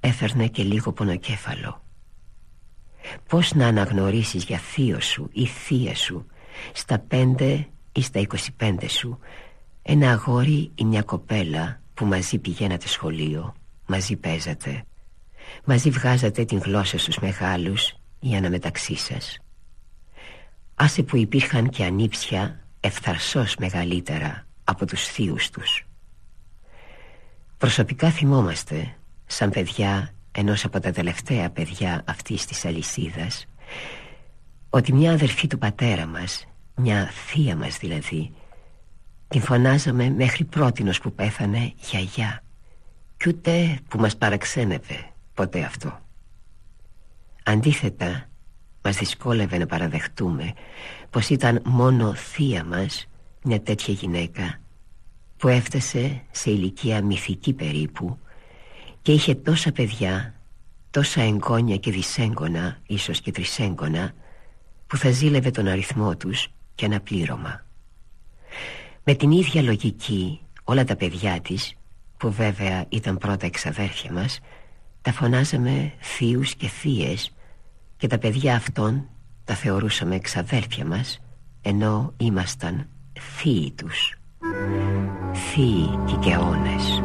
έφερνε και λίγο πονοκέφαλο. Πώς να αναγνωρίσεις για θείο σου ή θεία σου Στα πέντε ή στα εικοσιπέντε σου. Ένα αγόρι ή μια κοπέλα που μαζί πηγαίνατε σχολείο Μαζί παίζατε Μαζί βγάζατε την γλώσσα στους μεγάλους Για να μεταξύ σας. Άσε που υπήρχαν και ανήψια Ευθαρσός μεγαλύτερα από τους θείους τους. Προσωπικά θυμόμαστε σαν παιδιά ενός από τα τελευταία παιδιά αυτής της αλυσίδας ότι μια αδερφή του πατέρα μας, μια θεία μας δηλαδή την φωνάζαμε μέχρι πρότινος που πέθανε γιαγιά. Κι ούτε που μας παραξένευε ποτέ αυτό. Αντίθετα μας δυσκόλευε να παραδεχτούμε πως ήταν μόνο θεία μας μια τέτοια γυναίκα που έφτασε σε ηλικία μυθική περίπου και είχε τόσα παιδιά τόσα εγγόνια και δυσέγγωνα ίσως και τρισέγγωνα που θα ζήλευε τον αριθμό τους και ένα πλήρωμα. Με την ίδια λογική όλα τα παιδιά της που βέβαια ήταν πρώτα εξαδέρφια μας τα φωνάζαμε θείους και θείες και τα παιδιά αυτών τα θεωρούσαμε εξαδέλφια μας ενώ ήμασταν θείοι τους. Θείοι κικαιώνες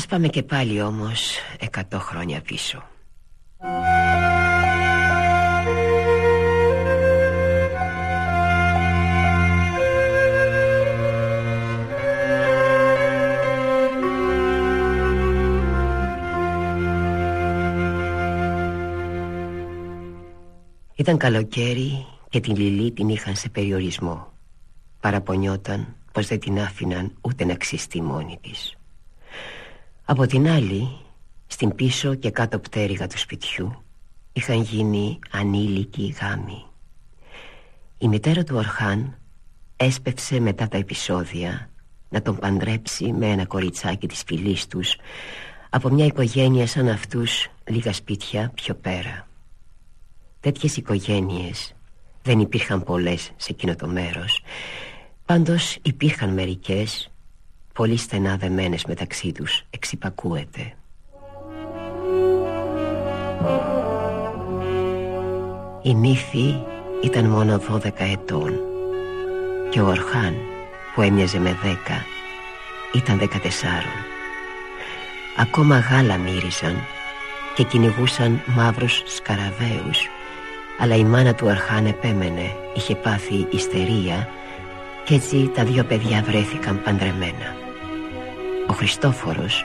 Ας πάμε και πάλι όμως εκατό χρόνια πίσω. Ήταν καλοκαίρι και την Λιλή την είχαν σε περιορισμό. Παραπονιόταν πως δεν την άφηναν ούτε να ξυστεί μόνη της Από την άλλη, στην πίσω και κάτω πτέρυγα του σπιτιού Είχαν γίνει ανήλικοι γάμοι. Η μητέρα του Ορχάν έσπευσε μετά τα επεισόδια Να τον παντρέψει με ένα κοριτσάκι της φυλής τους Από μια οικογένεια σαν αυτούς λίγα σπίτια πιο πέρα. Τέτοιες οικογένειες δεν υπήρχαν πολλές σε εκείνο το μέρος. Πάντως υπήρχαν μερικές Πολύ στενά δεμένες μεταξύ τους Εξυπακούεται. Η νύφη ήταν μόνο δώδεκα ετών Και ο Ορχάν που έμοιαζε με δέκα Ήταν δεκατεσσάρων. Ακόμα γάλα μύριζαν Και κυνηγούσαν μαύρους σκαραβαίους αλλά η μάνα του Αρχάν επέμενε Είχε πάθει ιστερία Κι έτσι τα δύο παιδιά βρέθηκαν παντρεμένα Ο Χριστόφορος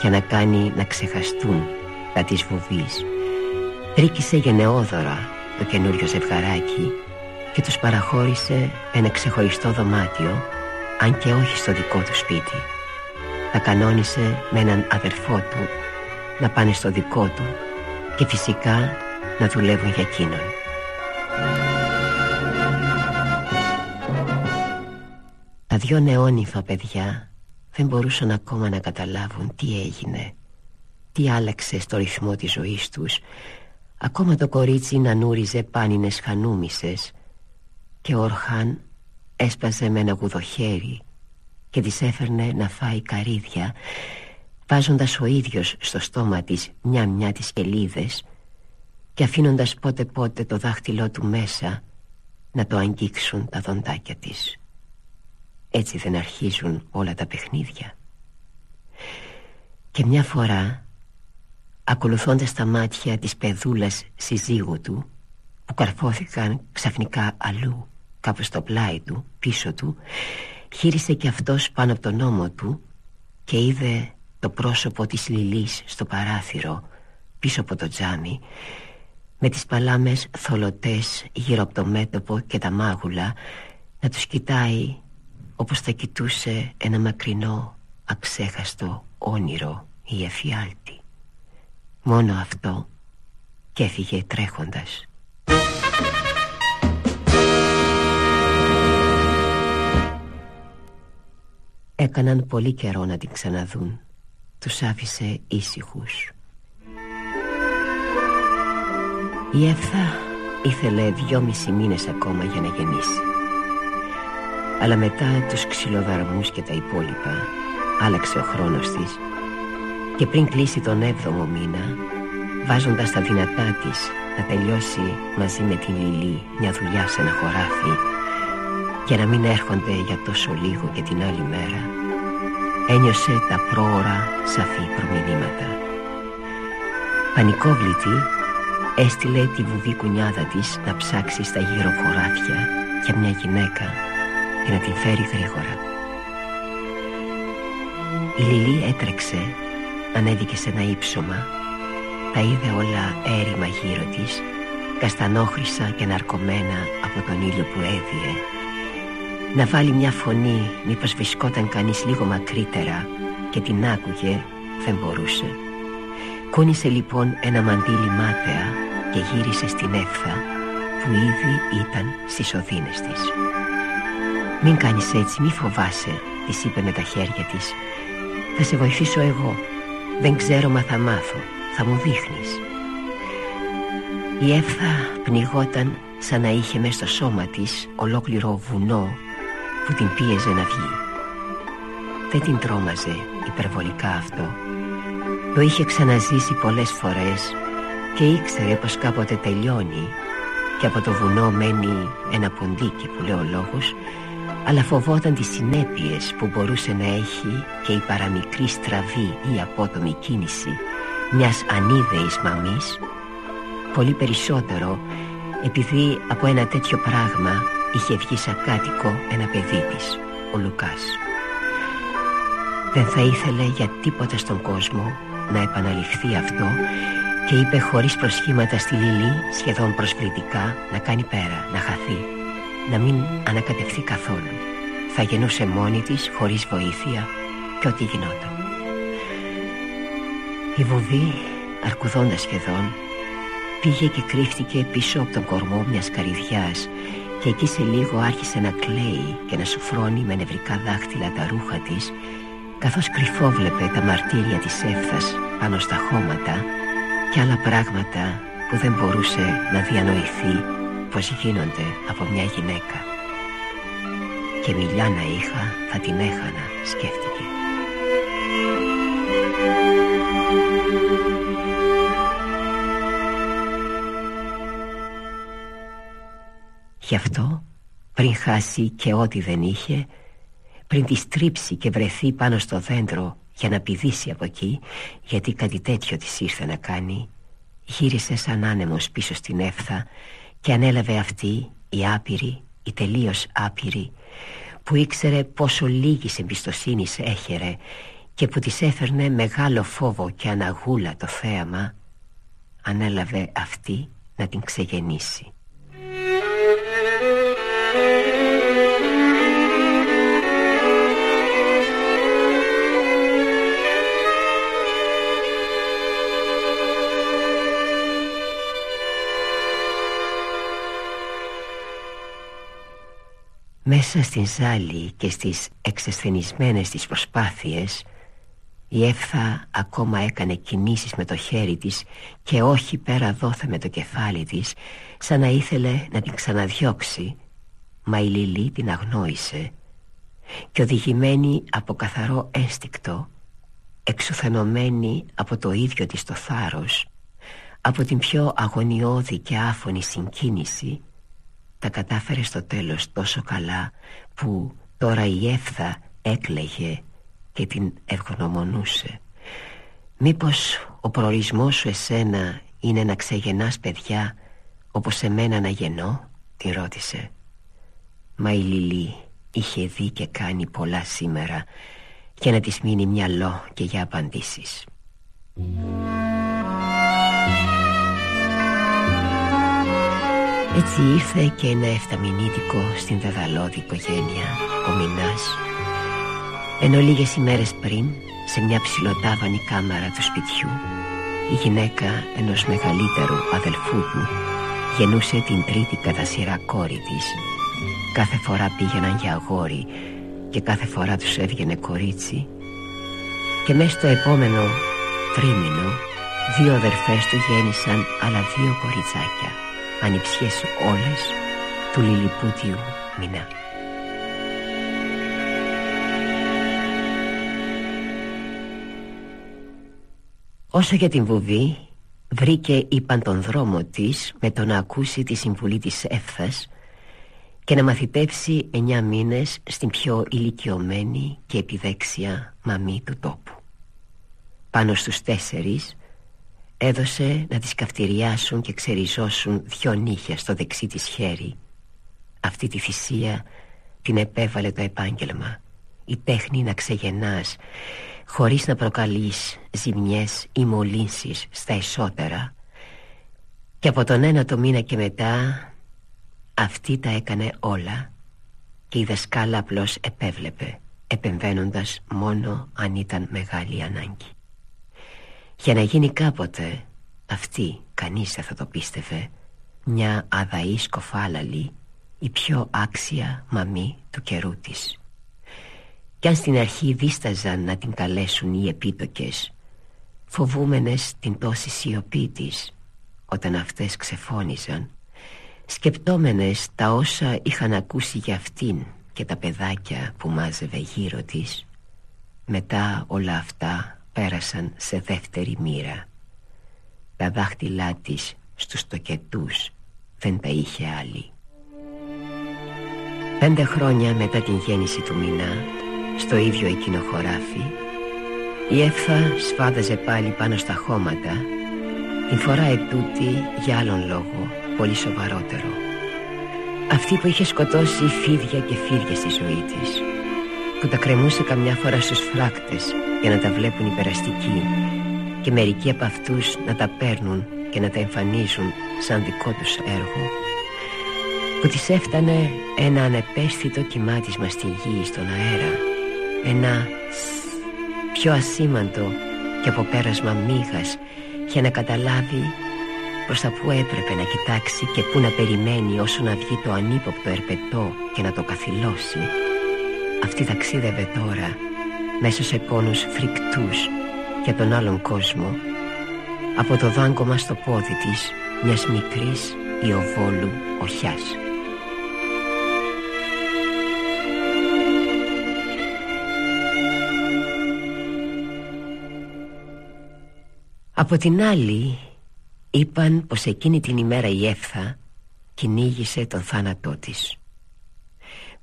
Για να κάνει να ξεχαστούν τα της βουβής. Τρίκησε γενναιόδωρα το καινούριο ζευγαράκι Και τους παραχώρησε ένα ξεχωριστό δωμάτιο Αν και όχι στο δικό του σπίτι. Τα κανόνισε με έναν αδερφό του Να πάνε στο δικό του Και φυσικά να δουλεύουν για εκείνον. Τα δυο νεόνυφα παιδιά δεν μπορούσαν ακόμα να καταλάβουν τι έγινε Τι άλλαξε στο ρυθμό της ζωής τους Ακόμα το κορίτσι να νούριζε πάνινες χανούμισες Και ο Ορχάν έσπαζε με ένα γουδοχέρι Και της έφερνε να φάει καρύδια Βάζοντας ο ίδιος στο στόμα της μια-μια τις κελίδες και αφήνοντας πότε πότε το δάχτυλό του μέσα να το αγγίξουν τα δοντάκια της. Έτσι δεν αρχίζουν όλα τα παιχνίδια. Και μια φορά, ακολουθώντας τα μάτια της παιδούλας συζύγου του, που καρφώθηκαν ξαφνικά αλλού, κάπου στο πλάι του, πίσω του, χείρισε και αυτός πάνω από τον ώμο του και είδε το πρόσωπο της Λιλής στο παράθυρο, πίσω από το τζάμι με τις παλάμες θολωτές γύρω από το μέτωπο και τα μάγουλα να τους κοιτάει όπως θα κοιτούσε ένα μακρινό αξέχαστο όνειρο η εφιάλτη. Μόνο αυτό και έφυγε τρέχοντας. Έκαναν πολύ καιρό να την ξαναδούν. Τους άφησε ήσυχους. Η Εύθα ήθελε δυόμισι μήνες ακόμα για να γεννήσει Αλλά μετά τους ξυλοδαρμούς και τα υπόλοιπα Άλλαξε ο χρόνος της. Και πριν κλείσει τον έβδομο μήνα Βάζοντας τα δυνατά της να τελειώσει μαζί με την Λιλή μια δουλειά σε ένα χωράφι Για να μην έρχονται για τόσο λίγο και την άλλη μέρα Ένιωσε τα πρόωρα σαφή προμηνύματα. Πανικόβλητη Έστειλε τη βουβή κουνιάδα της να ψάξει στα γύρω χωράφια για μια γυναίκα και να την φέρει γρήγορα. Η Λιλή έτρεξε, ανέβηκε σε ένα ύψωμα, τα είδε όλα έρημα γύρω της, καστανόχρυσα και ναρκωμένα από τον ήλιο που έδιε. Να βάλει μια φωνή μήπως βρισκόταν κανείς λίγο μακρύτερα και την άκουγε δεν μπορούσε. Κούνησε λοιπόν ένα μαντίλι μάταια και γύρισε στην έφθα που ήδη ήταν στις οδύνες της. «Μην κάνεις έτσι, μη φοβάσαι», της είπε με τα χέρια της. «Θα σε βοηθήσω εγώ. Δεν ξέρω μα θα μάθω. Θα μου δείχνεις». Η έφθα πνιγόταν σαν να είχε μέσα στο σώμα της ολόκληρο βουνό που την πίεζε να βγει. δεν την τρόμαζε υπερβολικά αυτό Το είχε ξαναζήσει πολλές φορές Και ήξερε πως κάποτε τελειώνει Και από το βουνό μένει ένα ποντίκι που λέει ο λόγος Αλλά φοβόταν τις συνέπειες που μπορούσε να έχει Και η παραμικρή στραβή ή απότομη κίνηση Μιας ανίδεης μαμής Πολύ περισσότερο επειδή από ένα τέτοιο πράγμα είχε βγει σαν κάτοικο ένα παιδί της, ο Λουκάς. Δεν θα ήθελε για τίποτα στον κόσμο να επαναληφθεί αυτό και είπε χωρίς προσχήματα στη Λίλη σχεδόν προσβλητικά να κάνει πέρα, να χαθεί, να μην ανακατευθεί καθόλου. Θα γεννούσε μόνη της χωρίς βοήθεια και ό,τι γινόταν. Η βουβή, αρκουδώντας σχεδόν, πήγε και κρύφτηκε πίσω από τον κορμό μιας καρυδιάς και εκεί σε λίγο άρχισε να κλαίει και να σουφρώνει με νευρικά δάχτυλα τα ρούχα της καθώς κρυφόβλεπε τα μαρτύρια της έφθας πάνω στα χώματα και άλλα πράγματα που δεν μπορούσε να διανοηθεί πως γίνονται από μια γυναίκα. Και μιλιά να είχα θα την έχανα, σκέφτηκε. Γι' αυτό πριν χάσει και ό,τι δεν είχε πριν τη στρίψει και βρεθεί πάνω στο δέντρο για να πηδήσει από εκεί γιατί κάτι τέτοιο της ήρθε να κάνει γύρισε σαν άνεμος πίσω στην έφθα και ανέλαβε αυτή η άπειρη, η τελείως άπειρη που ήξερε πόσο λίγης εμπιστοσύνης έχερε και που της έφερνε μεγάλο φόβο και αναγούλα το θέαμα ανέλαβε αυτή να την ξεγεννήσει Μέσα στην ζάλη και στις εξεσθενισμένες της προσπάθειες η Εύθα ακόμα έκανε κινήσεις με το χέρι της και όχι πέρα δόθε με το κεφάλι της σαν να ήθελε να την ξαναδιώξει μα η Λιλή την αγνόησε και οδηγημένη από καθαρό ένστικτο εξουθενωμένη από το ίδιο της το θάρρος από την πιο αγωνιώδη και άφωνη συγκίνηση τα κατάφερε στο τέλος τόσο καλά που τώρα η Εύθα έκλαιγε και την ευγνωμονούσε. Μήπως ο προορισμός σου εσένα είναι να ξεγεννάς παιδιά όπως εμένα να γεννώ τη ρώτησε. Μα η Λιλή είχε δει και κάνει πολλά σήμερα για να της μείνει μυαλό και για απαντήσεις Έτσι ήρθε και ένα εφταμινίτικο στην δεδαλώδη οικογένεια, ο Μινάς. Ενώ λίγες ημέρες πριν, σε μια ψηλοτάβανη κάμαρα του σπιτιού Η γυναίκα ενός μεγαλύτερου αδελφού του γεννούσε την τρίτη κατά σειρά κόρη της. Κάθε φορά πήγαιναν για αγόρι και κάθε φορά τους έβγαινε κορίτσι. Και μέσα στο επόμενο τρίμηνο δύο αδερφές του γέννησαν άλλα δύο κοριτσάκια ανιψιές όλες του Λιλιπούτιου μηνά. Όσο για την βουβή βρήκε είπαν τον δρόμο της με το να ακούσει τη συμβουλή της έφθας και να μαθητεύσει εννιά μήνες στην πιο ηλικιωμένη και επιδέξια μαμή του τόπου. Πάνω στους τέσσερις Έδωσε να τις καυτηριάσουν και ξεριζώσουν δυο νύχια στο δεξί της χέρι. Αυτή τη θυσία την επέβαλε το επάγγελμα. Η τέχνη να ξεγεννάς Χωρίς να προκαλείς ζημιές ή μολύνσεις στα εσώτερα. Και από τον ένα το μήνα και μετά Αυτή τα έκανε όλα Και η δασκάλα απλώς επέβλεπε Επεμβαίνοντας μόνο αν ήταν μεγάλη ανάγκη για να γίνει κάποτε αυτή κανείς δεν θα το πίστευε Μια αδαής σκοφάλαλη Η πιο άξια μαμή του καιρού της. Κι αν στην αρχή δίσταζαν να την καλέσουν οι επίτοκες Φοβούμενες την τόση σιωπή της Όταν αυτές ξεφώνησαν Σκεπτόμενες τα όσα είχαν ακούσει για αυτήν Και τα παιδάκια που μάζευε γύρω της μετά όλα αυτά πέρασαν σε δεύτερη μοίρα. Τα δάχτυλά της στους τοκετούς δεν τα είχε άλλη. Πέντε χρόνια μετά την γέννηση του Μινά Στο ίδιο εκείνο χωράφι Η Εύθα σφάδαζε πάλι πάνω στα χώματα Την φορά ετούτη για άλλον λόγο Πολύ σοβαρότερο. Αυτή που είχε σκοτώσει φίδια και φίδια στη ζωή της Που τα κρεμούσε καμιά φορά στους φράκτες Για να τα βλέπουν οι περαστικοί Και μερικοί από αυτούς να τα παίρνουν Και να τα εμφανίζουν σαν δικό τους έργο που της έφτανε ένα ανεπαίσθητο κοιμάτισμα στη γη, στον αέρα ένα πιο ασήμαντο και από πέρασμα μίγας για να καταλάβει προς τα που έπρεπε να κοιτάξει και που να περιμένει όσο να βγει το ανύποπτο ερπετό και να το καθυλώσει αυτή ταξίδευε τώρα μέσα σε πόνους φρικτούς για τον άλλον κόσμο από το δάγκωμα στο πόδι της μιας μικρής ιωβόλου οχιάς. Από την άλλη είπαν πως εκείνη την ημέρα η Εύθα κυνήγησε τον θάνατό της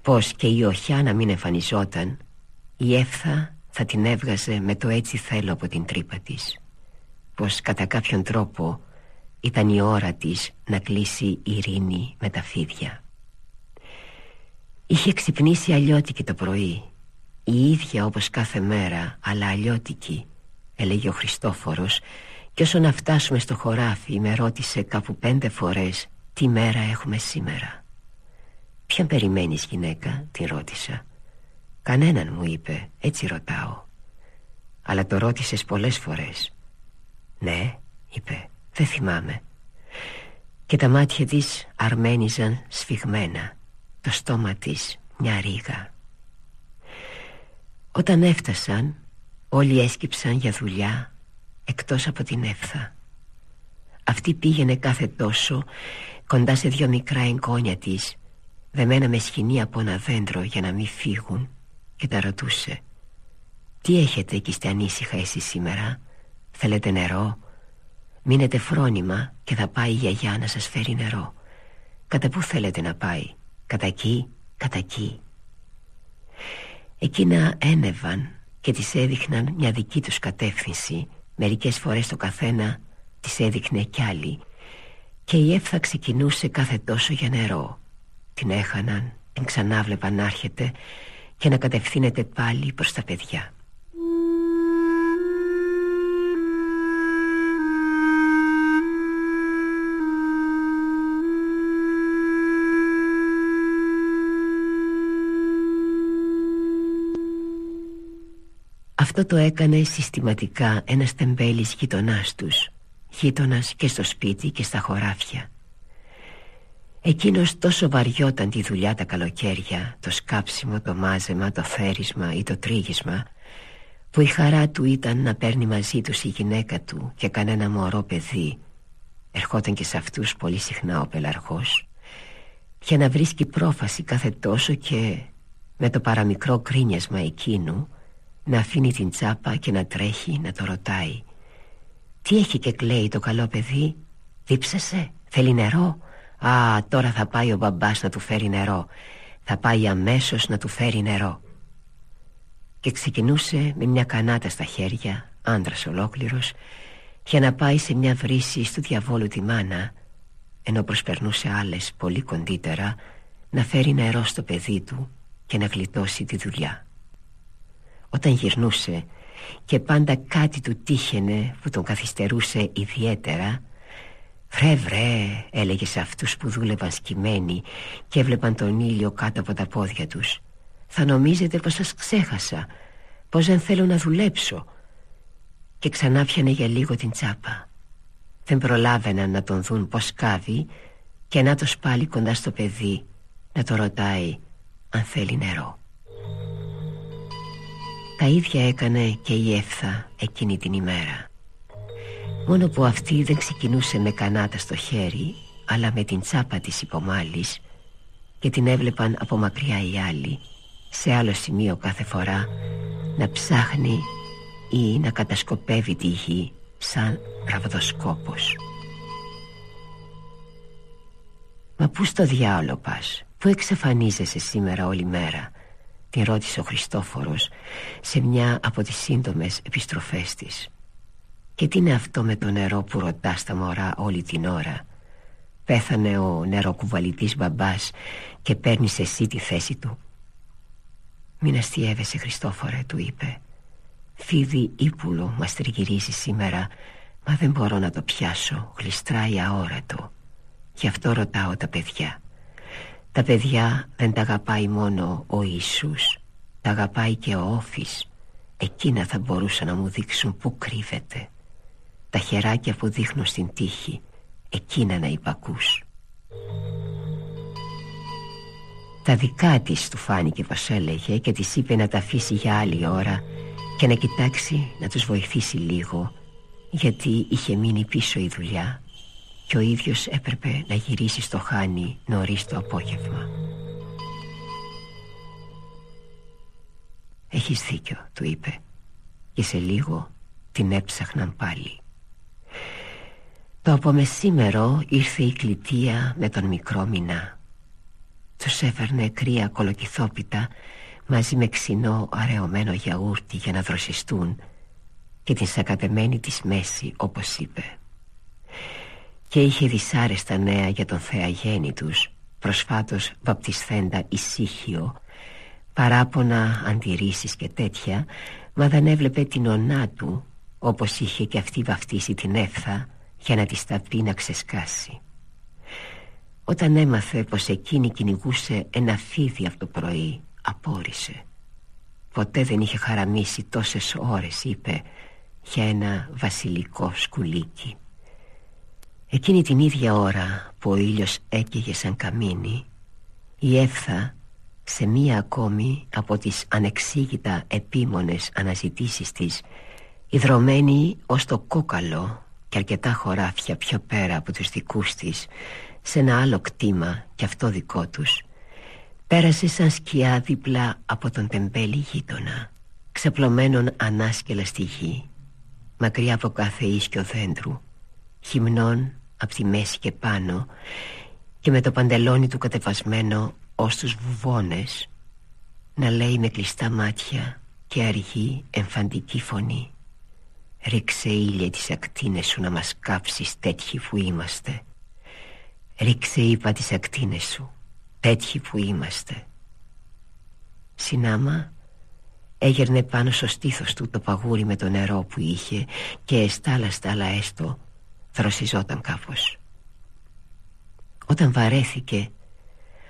Πως και η οχιά να μην εμφανιζόταν η Εύθα θα την έβγαζε με το έτσι θέλω από την τρύπα της. Πως κατά κάποιον τρόπο ήταν η ώρα της να κλείσει ειρήνη με τα φίδια. Είχε ξυπνήσει αλλιώτικη το πρωί Η ίδια όπως κάθε μέρα αλλά αλλιώτικη έλεγε ο Χριστόφορος και όσο να φτάσουμε στο χωράφι με ρώτησε κάπου πέντε φορές τι μέρα έχουμε σήμερα Ποιον περιμένεις γυναίκα την ρώτησα. Κανέναν μου είπε έτσι ρωτάω. Αλλά το ρώτησες πολλές φορές. Ναι είπε δεν θυμάμαι. Και τα μάτια της αρμένιζαν σφιγμένα Το στόμα της μια ρίγα. Όταν έφτασαν Όλοι έσκυψαν για δουλειά εκτός από την έφθα. Αυτή πήγαινε κάθε τόσο κοντά σε δυο μικρά εγγόνια της δεμένα με σκηνή από ένα δέντρο για να μην φύγουν και τα ρωτούσε «Τι έχετε εκεί είστε ανήσυχα εσείς σήμερα, θέλετε νερό, μείνετε φρόνημα και θα πάει η γιαγιά να σας φέρει νερό. Κατά πού θέλετε να πάει, κατά εκεί, κατά εκεί». Εκείνα ένεβαν και τις έδειχναν μια δική τους κατεύθυνση Μερικές φορές το καθένα τις έδειχνε κι άλλη Και η Εύθα ξεκινούσε κάθε τόσο για νερό Την έχαναν, την ξανάβλεπαν να έρχεται Και να κατευθύνεται πάλι προς τα παιδιά. Αυτό το έκανε συστηματικά ένας τεμπέλης γειτονάς τους Γείτονας και στο σπίτι και στα χωράφια Εκείνος τόσο βαριόταν τη δουλειά τα καλοκαίρια Το σκάψιμο, το μάζεμα, το θέρισμα ή το τρίγισμα Που η χαρά του ήταν να παίρνει μαζί τους η γυναίκα του Και κανένα μωρό παιδί. Ερχόταν και σε αυτούς πολύ συχνά ο πελαρχός Για να βρίσκει πρόφαση κάθε τόσο και Με το παραμικρό κρίνιασμα εκείνου να αφήνει την τσάπα και να τρέχει να το ρωτάει. Τι έχει και κλαίει το καλό παιδί; Δίψασε, θέλει νερό; Α, τώρα θα πάει ο μπαμπάς να του φέρει νερό. Θα πάει αμέσως να του φέρει νερό. Και ξεκινούσε με μια κανάτα στα χέρια Άντρας ολόκληρος Για να πάει σε μια βρύση στο διαβόλου τη μάνα Ενώ προσπερνούσε άλλες πολύ κοντύτερα Να φέρει νερό στο παιδί του Και να γλιτώσει τη δουλειά. Όταν γυρνούσε και πάντα κάτι του τύχαινε που τον καθυστερούσε ιδιαίτερα «Βρε βρε» έλεγε σε αυτούς που δούλευαν σκυμμένοι και έβλεπαν τον ήλιο κάτω από τα πόδια τους. «Θα νομίζετε πως σας ξέχασα, πως δεν θέλω να δουλέψω» και ξανά πιανε για λίγο την τσάπα. Δεν προλάβαιναν να τον δουν πως κάβει και να το πάλι κοντά στο παιδί να το ρωτάει αν θέλει νερό. Τα ίδια έκανε και η Εύθα εκείνη την ημέρα Μόνο που αυτή δεν ξεκινούσε με κανάτα στο χέρι Αλλά με την τσάπα της υπομάλης Και την έβλεπαν από μακριά οι άλλοι Σε άλλο σημείο κάθε φορά να ψάχνει ή να κατασκοπεύει τη γη σαν ραβδοσκόπος. «Μα πού στο διάολο πας, πού εξαφανίζεσαι σήμερα όλη μέρα» την ρώτησε ο Χριστόφορος σε μια από τις σύντομες επιστροφές της. «Και τι είναι αυτό με το νερό που ρωτάς τα μωρά όλη την ώρα» Πέθανε ο νεροκουβαλητής μπαμπάς και παίρνεις εσύ τη θέση του. Μην αστιεύεσαι Χριστόφορε του είπε. Φίδι ύπουλο μας τριγυρίζει σήμερα Μα δεν μπορώ να το πιάσω Γλιστράει αόρατο. Γι' αυτό ρωτάω τα παιδιά. Τα παιδιά δεν τα αγαπάει μόνο ο Ιησούς Τα αγαπάει και ο Όφης. Εκείνα θα μπορούσαν να μου δείξουν πού κρύβεται Τα χεράκια που δείχνω στην τύχη Εκείνα να υπακούς. Τα δικά της του φάνηκε πως έλεγε Και της είπε να τα αφήσει για άλλη ώρα Και να κοιτάξει να τους βοηθήσει λίγο Γιατί είχε μείνει πίσω η δουλειά Και ο ίδιος έπρεπε να γυρίσει στο χάνι νωρίς το απόγευμα. Έχεις δίκιο του είπε Και σε λίγο την έψαχναν πάλι το απομεσήμερο ήρθε η κλητεία με τον μικρό μηνά. Τους έφερνε κρύα κολοκυθόπιτα μαζί με ξινό αραιωμένο γιαούρτι για να δροσιστούν και την σακατεμένη της μέση όπως είπε. Και είχε δυσάρεστα νέα για τον θεαγέννη τους προσφάτως βαπτισθέντα ησύχιο παράπονα αντιρρήσεις και τέτοια μα δεν έβλεπε την ονά του όπως είχε και αυτή βαφτίσει την έφθα για να της σταθεί να ξεσκάσει. Όταν έμαθε πως εκείνη κυνηγούσε ένα φίδι από το πρωί Απόρρισε. Ποτέ δεν είχε χαραμίσει τόσες ώρες είπε Για ένα βασιλικό σκουλίκι. Εκείνη την ίδια ώρα που ο ήλιος έκαιγε σαν καμίνι Η Εύθα σε μία ακόμη από τις ανεξήγητα επίμονες αναζητήσεις της Ιδρωμένη ως το κόκαλο και αρκετά χωράφια πιο πέρα από τους δικούς της σε ένα άλλο κτήμα και αυτό δικό τους. Πέρασε σαν σκιά δίπλα από τον τεμπέλη γείτονα ξεπλωμένον ανάσκελα στη γη μακριά από κάθε ίσκιο δέντρου χυμνών από τη μέση και πάνω και με το παντελόνι του κατεβασμένο ως τους βουβόνες να λέει με κλειστά μάτια και αργή εμφαντική φωνή Ρίξε ήλια τις ακτίνες σου να μας κάψεις τέτοιοι που είμαστε. Ρίξε είπα τις ακτίνες σου τέτοιοι που είμαστε. Συνάμα έγερνε πάνω στο στήθος του το παγούρι με το νερό που είχε Και στάλα στάλα έστω θροσιζόταν κάπως. Όταν βαρέθηκε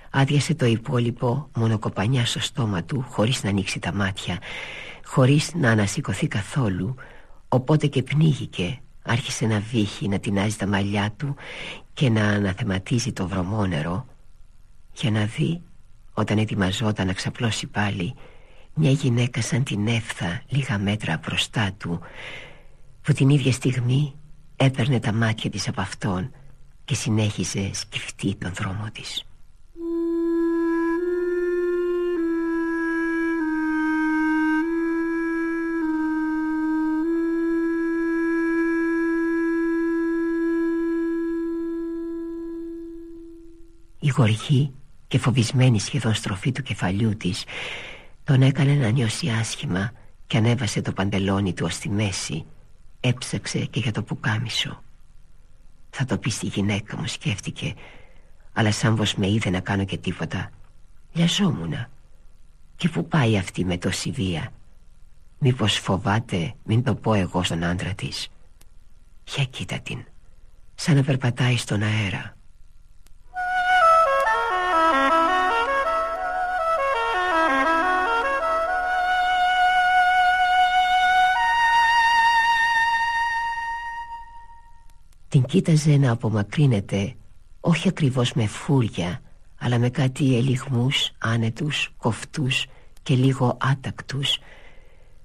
άδειασε το υπόλοιπο μονοκοπανιά στο στόμα του χωρίς να ανοίξει τα μάτια Χωρίς να ανασηκωθεί καθόλου Οπότε και πνίγηκε. Άρχισε να βύχει, να τεινάζει τα μαλλιά του Και να αναθεματίζει το βρωμόνερο Για να δει Όταν ετοιμαζόταν να ξαπλώσει πάλι Μια γυναίκα σαν την έφθα Λίγα μέτρα μπροστά του Που την ίδια στιγμή Έπαιρνε τα μάτια της από αυτόν Και συνέχιζε σκυφτή τον δρόμο της Η γοργή και φοβισμένη σχεδόν στροφή του κεφαλιού της Τον έκανε να νιώσει άσχημα Και ανέβασε το παντελόνι του ως τη μέση Έψαξε και για το πουκάμισο. Θα το πεις στη γυναίκα μου σκέφτηκε Αλλά σαν πως με είδε να κάνω και τίποτα Λιαζόμουνα. Και που πάει αυτή με τόση βία; Μήπως φοβάται μην το πω εγώ στον άντρα της. Για κοίτα την Σαν να περπατάει στον αέρα Την κοίταζε να απομακρύνεται όχι ακριβώς με φούρια αλλά με κάτι ελιγμούς άνετους, κοφτούς και λίγο άτακτους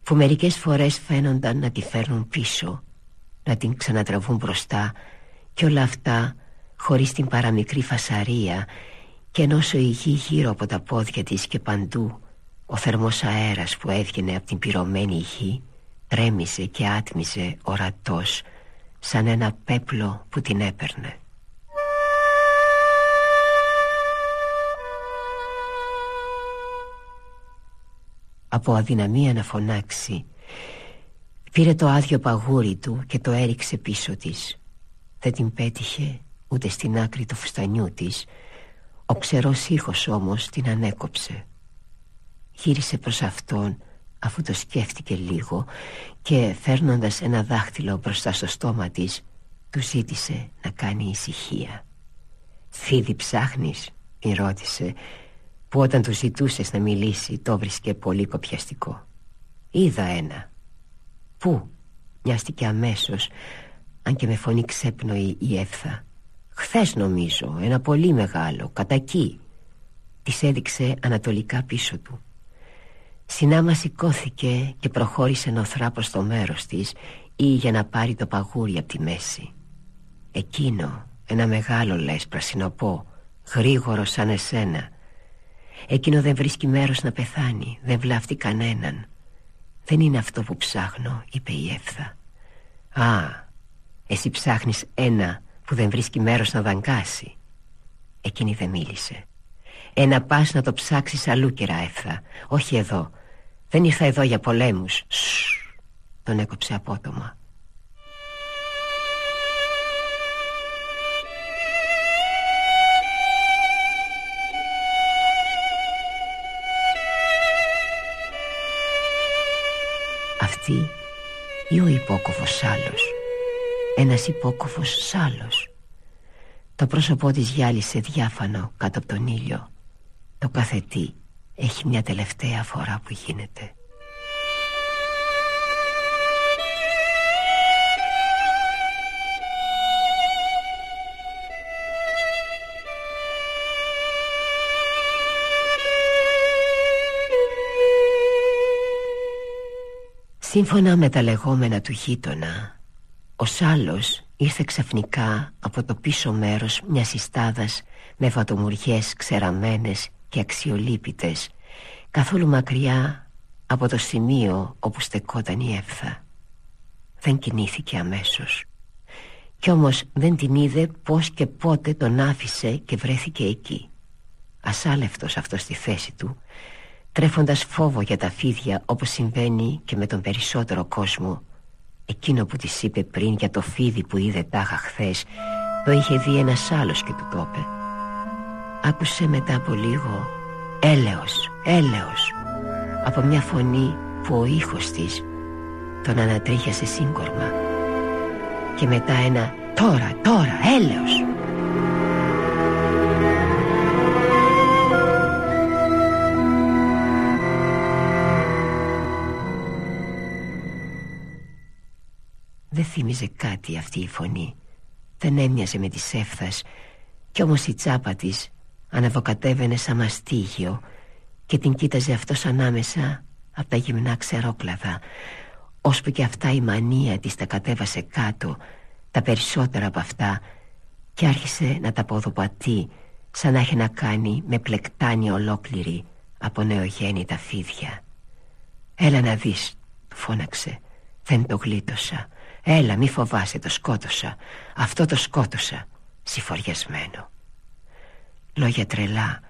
που μερικές φορές φαίνονταν να τη φέρνουν πίσω να την ξανατραβούν μπροστά και όλα αυτά χωρίς την παραμικρή φασαρία και ενώ η γη γύρω από τα πόδια της και παντού Ο θερμός αέρας που έβγαινε από την πυρωμένη ηχή τρέμισε και άτμιζε ορατός σαν ένα πέπλο που την έπαιρνε. Από αδυναμία να φωνάξει Πήρε το άδειο παγούρι του και το έριξε πίσω της. Δεν την πέτυχε ούτε στην άκρη του φουστανιού της. Ο ξερός ήχος όμως την ανέκοψε. Γύρισε προς αυτόν αφού το σκέφτηκε λίγο Και φέρνοντας ένα δάχτυλο μπροστά στο στόμα της Του ζήτησε να κάνει ησυχία. «Φίδι ψάχνεις» η ρώτησε Που όταν του ζητούσες να μιλήσει το βρίσκε πολύ κοπιαστικό. «Είδα ένα» «Πού» νοιάστηκε αμέσως Αν και με φωνή ξέπνοη η έφθα. «Χθες νομίζω, ένα πολύ μεγάλο, κατά εκεί» Της έδειξε ανατολικά πίσω του Συνάμα σηκώθηκε και προχώρησε νοθρά προς το μέρος της Ή για να πάρει το παγούρι από τη μέση. Εκείνο, ένα μεγάλο λες πρασινοπό Γρήγορο σαν εσένα. Εκείνο δεν βρίσκει μέρος να πεθάνει Δεν βλάφτει κανέναν. Δεν είναι αυτό που ψάχνω είπε η Εύθα. Α, εσύ ψάχνεις ένα που δεν βρίσκει μέρος να δαγκάσει. Εκείνη δεν μίλησε. Ένα πας να το ψάξεις αλλού κυρά Εύθα Όχι εδώ Δεν ήρθα εδώ για πολέμους. Σσσ Τον έκοψε απότομα. Αυτή ή ο υπόκοφος σάλος. Ένας υπόκοφος σάλος. Το πρόσωπό της γυάλισε διάφανο κάτω από τον ήλιο. Το κάθε τι έχει μια τελευταία φορά που γίνεται. Σύμφωνα με τα λεγόμενα του γείτονα Ο Σάλος ήρθε ξαφνικά από το πίσω μέρος μιας συστάδας Με βατομουριές ξεραμένες και αξιολύπητες Καθόλου μακριά από το σημείο όπου στεκόταν η έφθα Δεν κινήθηκε αμέσως. Κι όμως δεν την είδε πως και πότε τον άφησε και βρέθηκε εκεί. Ασάλευτος αυτός στη θέση του τρέφοντας φόβο για τα φίδια όπως συμβαίνει και με τον περισσότερο κόσμο. Εκείνο που της είπε πριν για το φίδι που είδε τάχα χθες το είχε δει ένας άλλος και του το είπε άκουσε μετά από λίγο έλεος, έλεος από μια φωνή που ο ήχος της τον ανατρίχιασε σύγκορμα. Και μετά ένα τώρα, τώρα, έλεος Δεν θύμιζε κάτι αυτή η φωνή. Δεν έμοιαζε με τις έφθας Κι όμως η τσάπα της ανεβοκατέβαινε σαν μαστίγιο Και την κοίταζε αυτός ανάμεσα από τα γυμνά ξερόκλαδα Ώσπου και αυτά η μανία της τα κατέβασε κάτω Τα περισσότερα από αυτά Και άρχισε να τα ποδοπατεί Σαν να έχει να κάνει με πλεκτάνη ολόκληρη Από νεογέννητα φίδια. «Έλα να δεις», φώναξε «Δεν το γλίτωσα. Έλα μη φοβάσαι το σκότωσα. Αυτό το σκότωσα Συφοριασμένο Λόγια τρελά.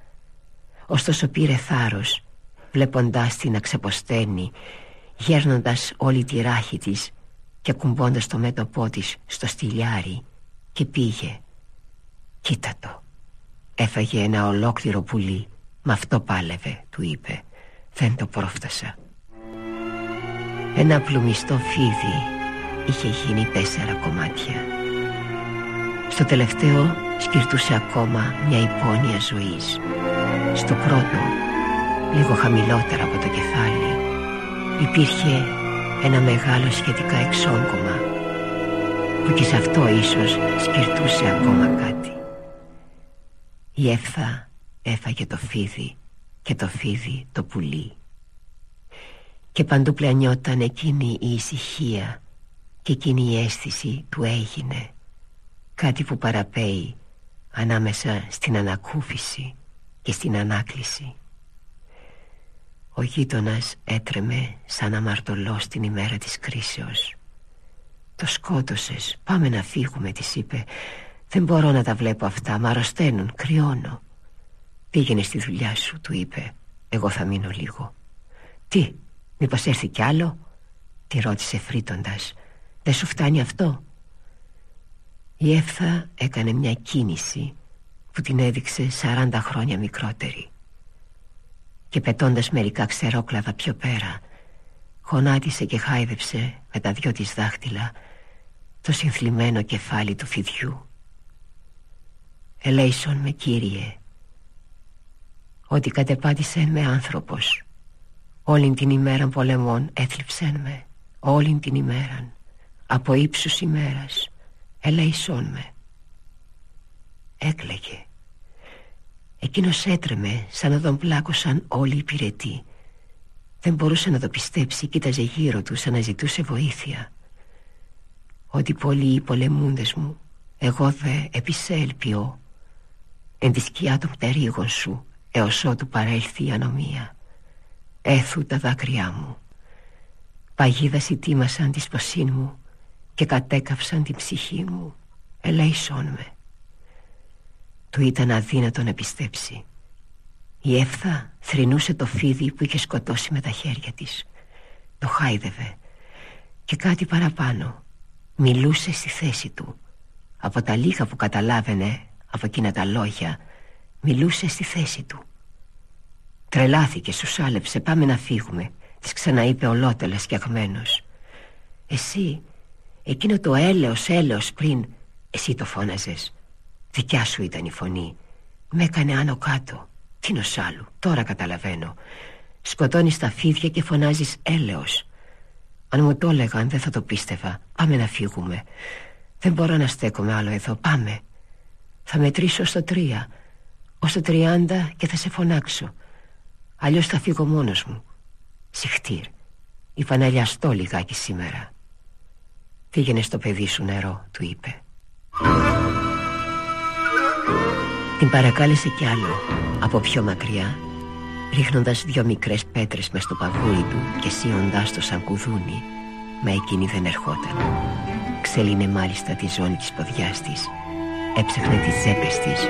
Ωστόσο πήρε θάρρος Βλέποντάς την να ξεποσταίνει Γέρνοντας όλη τη ράχη της Και ακουμπώντας το μέτωπό της στο στυλιάρι Και πήγε. Κοίτα το Έφαγε ένα ολόκληρο πουλί Μ' αυτό πάλευε του είπε. Δεν το πρόφτασα Ένα πλουμιστό φίδι είχε γίνει τέσσερα κομμάτια Στο τελευταίο σκυρτούσε ακόμα μια υπόνοια ζωής. Στο πρώτο, λίγο χαμηλότερα από το κεφάλι Υπήρχε ένα μεγάλο σχετικά εξόγκωμα Που και σε αυτό ίσως σκυρτούσε ακόμα κάτι. Η έφθα έφαγε το φίδι και το φίδι το πουλί. Και παντού πλανιόταν εκείνη η ησυχία και εκείνη η αίσθηση του έγινε κάτι που παραπέει ανάμεσα στην ανακούφιση και στην ανάκληση. Ο γείτονας έτρεμε σαν αμαρτωλός την ημέρα της κρίσεως. Το σκότωσες, πάμε να φύγουμε της είπε. Δεν μπορώ να τα βλέπω αυτά, μ' αρρωσταίνουν, κρυώνω. Πήγαινε στη δουλειά σου, του είπε. Εγώ θα μείνω λίγο. Τι, μήπως έρθει κι άλλο; Τη ρώτησε φρύτοντας. Δεν σου φτάνει αυτό; Η Εύθα έκανε μια κίνηση Που την έδειξε 40 χρόνια μικρότερη. Και πετώντας μερικά ξερόκλαδα πιο πέρα γονάτισε και χάιδεψε με τα δυο της δάχτυλα το συνθλιμμένο κεφάλι του φιδιού. Ελέησον με Κύριε ότι κατεπάτησεν με άνθρωπος. Όλην την ημέραν πολεμών έθλιψεν με όλην την ημέραν από ύψους ημέρας ελέησον με. Έκλαιγε. Εκείνος έτρεμε σαν να τον πλάκωσαν όλοι οι πυρετοί Δεν μπορούσε να το πιστέψει Κοίταζε γύρω του σαν να ζητούσε βοήθεια. Ότι πολλοί οι πολεμούντες μου Εγώ δε επισέλπιω Εν τη σκιά των πτερίγων σου Έως ότου παρέλθει η ανομία. Έθου τα δάκρυά μου. Παγίδας σιτήμασαν τη σποσίν μου Και κατέκαυσαν την ψυχή μου. Ελέησόν με. Του ήταν αδύνατο να πιστέψει Η Εύθα θρυνούσε το φίδι που είχε σκοτώσει με τα χέρια της. Το χάιδευε. Και κάτι παραπάνω. Μιλούσε στη θέση του. Από τα λίγα που καταλάβαινε Από εκείνα τα λόγια Μιλούσε στη θέση του. Τρελάθηκε, σου σάλεψε, πάμε να φύγουμε Της ξαναείπε ολότελα αγμένος Εσύ, εκείνο το έλεος, έλεος πριν Εσύ το φώναζες. Δικιά σου ήταν η φωνή. Με έκανε άνω κάτω. Τι άλλου, τώρα καταλαβαίνω. Σκοτώνεις τα φίδια και φωνάζεις έλεος. Αν μου το έλεγαν δεν θα το πίστευα. Πάμε να φύγουμε. Δεν μπορώ να στέκομαι άλλο εδώ. Πάμε. Θα μετρήσω στο τρία. Ως το τριάντα και θα σε φωνάξω. Αλλιώς θα φύγω μόνος μου. Συχτήρ. Υπαναλιαστώ λιγάκι σήμερα Πήγαινε στο παιδί σου νερό Του είπε. Την παρακάλεσε κι άλλο από πιο μακριά ρίχνοντας δυο μικρές πέτρες μες στο παγούρι του και σύοντάς το σαν κουδούνι μα εκείνη δεν ερχόταν. Ξέλινε μάλιστα τη ζώνη της ποδιάς της έψαχνε τις τσέπες της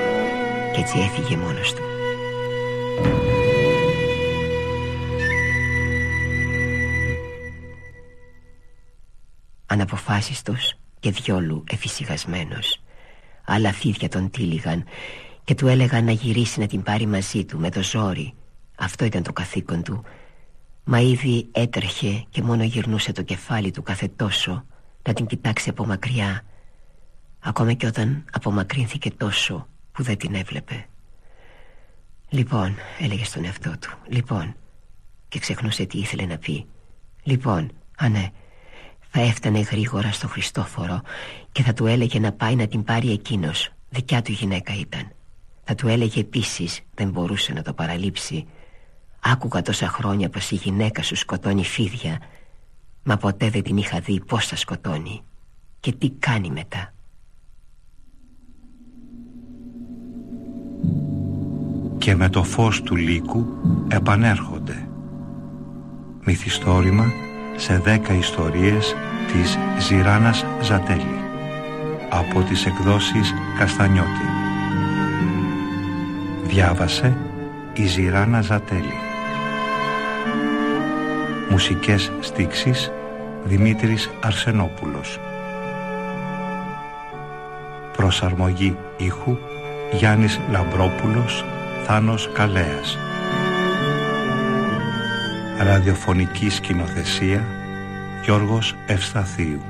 και έτσι έφυγε μόνος του Αναποφάσιστος και διόλου εφησυχασμένος. Άλλα φίδια τον τύλιγαν και του έλεγαν να γυρίσει να την πάρει μαζί του με το ζόρι. Αυτό ήταν το καθήκον του. Μα ήδη έτρεχε και μόνο γυρνούσε το κεφάλι του κάθε τόσο να την κοιτάξει από μακριά. Ακόμα και όταν απομακρύνθηκε τόσο που δεν την έβλεπε. Λοιπόν, έλεγε στον εαυτό του Λοιπόν, και ξεχνούσε τι ήθελε να πει. Λοιπόν, α ναι Θα έφτανε γρήγορα στο Χριστόφορο Και θα του έλεγε να πάει να την πάρει εκείνος. Δικιά του γυναίκα ήταν. Θα του έλεγε επίσης Δεν μπορούσε να το παραλείψει Άκουγα τόσα χρόνια πως η γυναίκα σου σκοτώνει φίδια Μα ποτέ δεν την είχα δει πως θα σκοτώνει Και τι κάνει μετά Και με το φως του λύκου επανέρχονται. Μυθιστόρημα σε δέκα ιστορίες της Ζηράνας Ζατέλη από τις εκδόσεις Καστανιώτη. Διάβασε η Ζηράνα Ζατέλη. Μουσικές στίξεις Δημήτρης Αρσενόπουλος. Προσαρμογή ήχου Γιάννης Λαμπρόπουλος Θάνος Καλέας Ραδιοφωνική σκηνοθεσία Γιώργος Ευσταθίου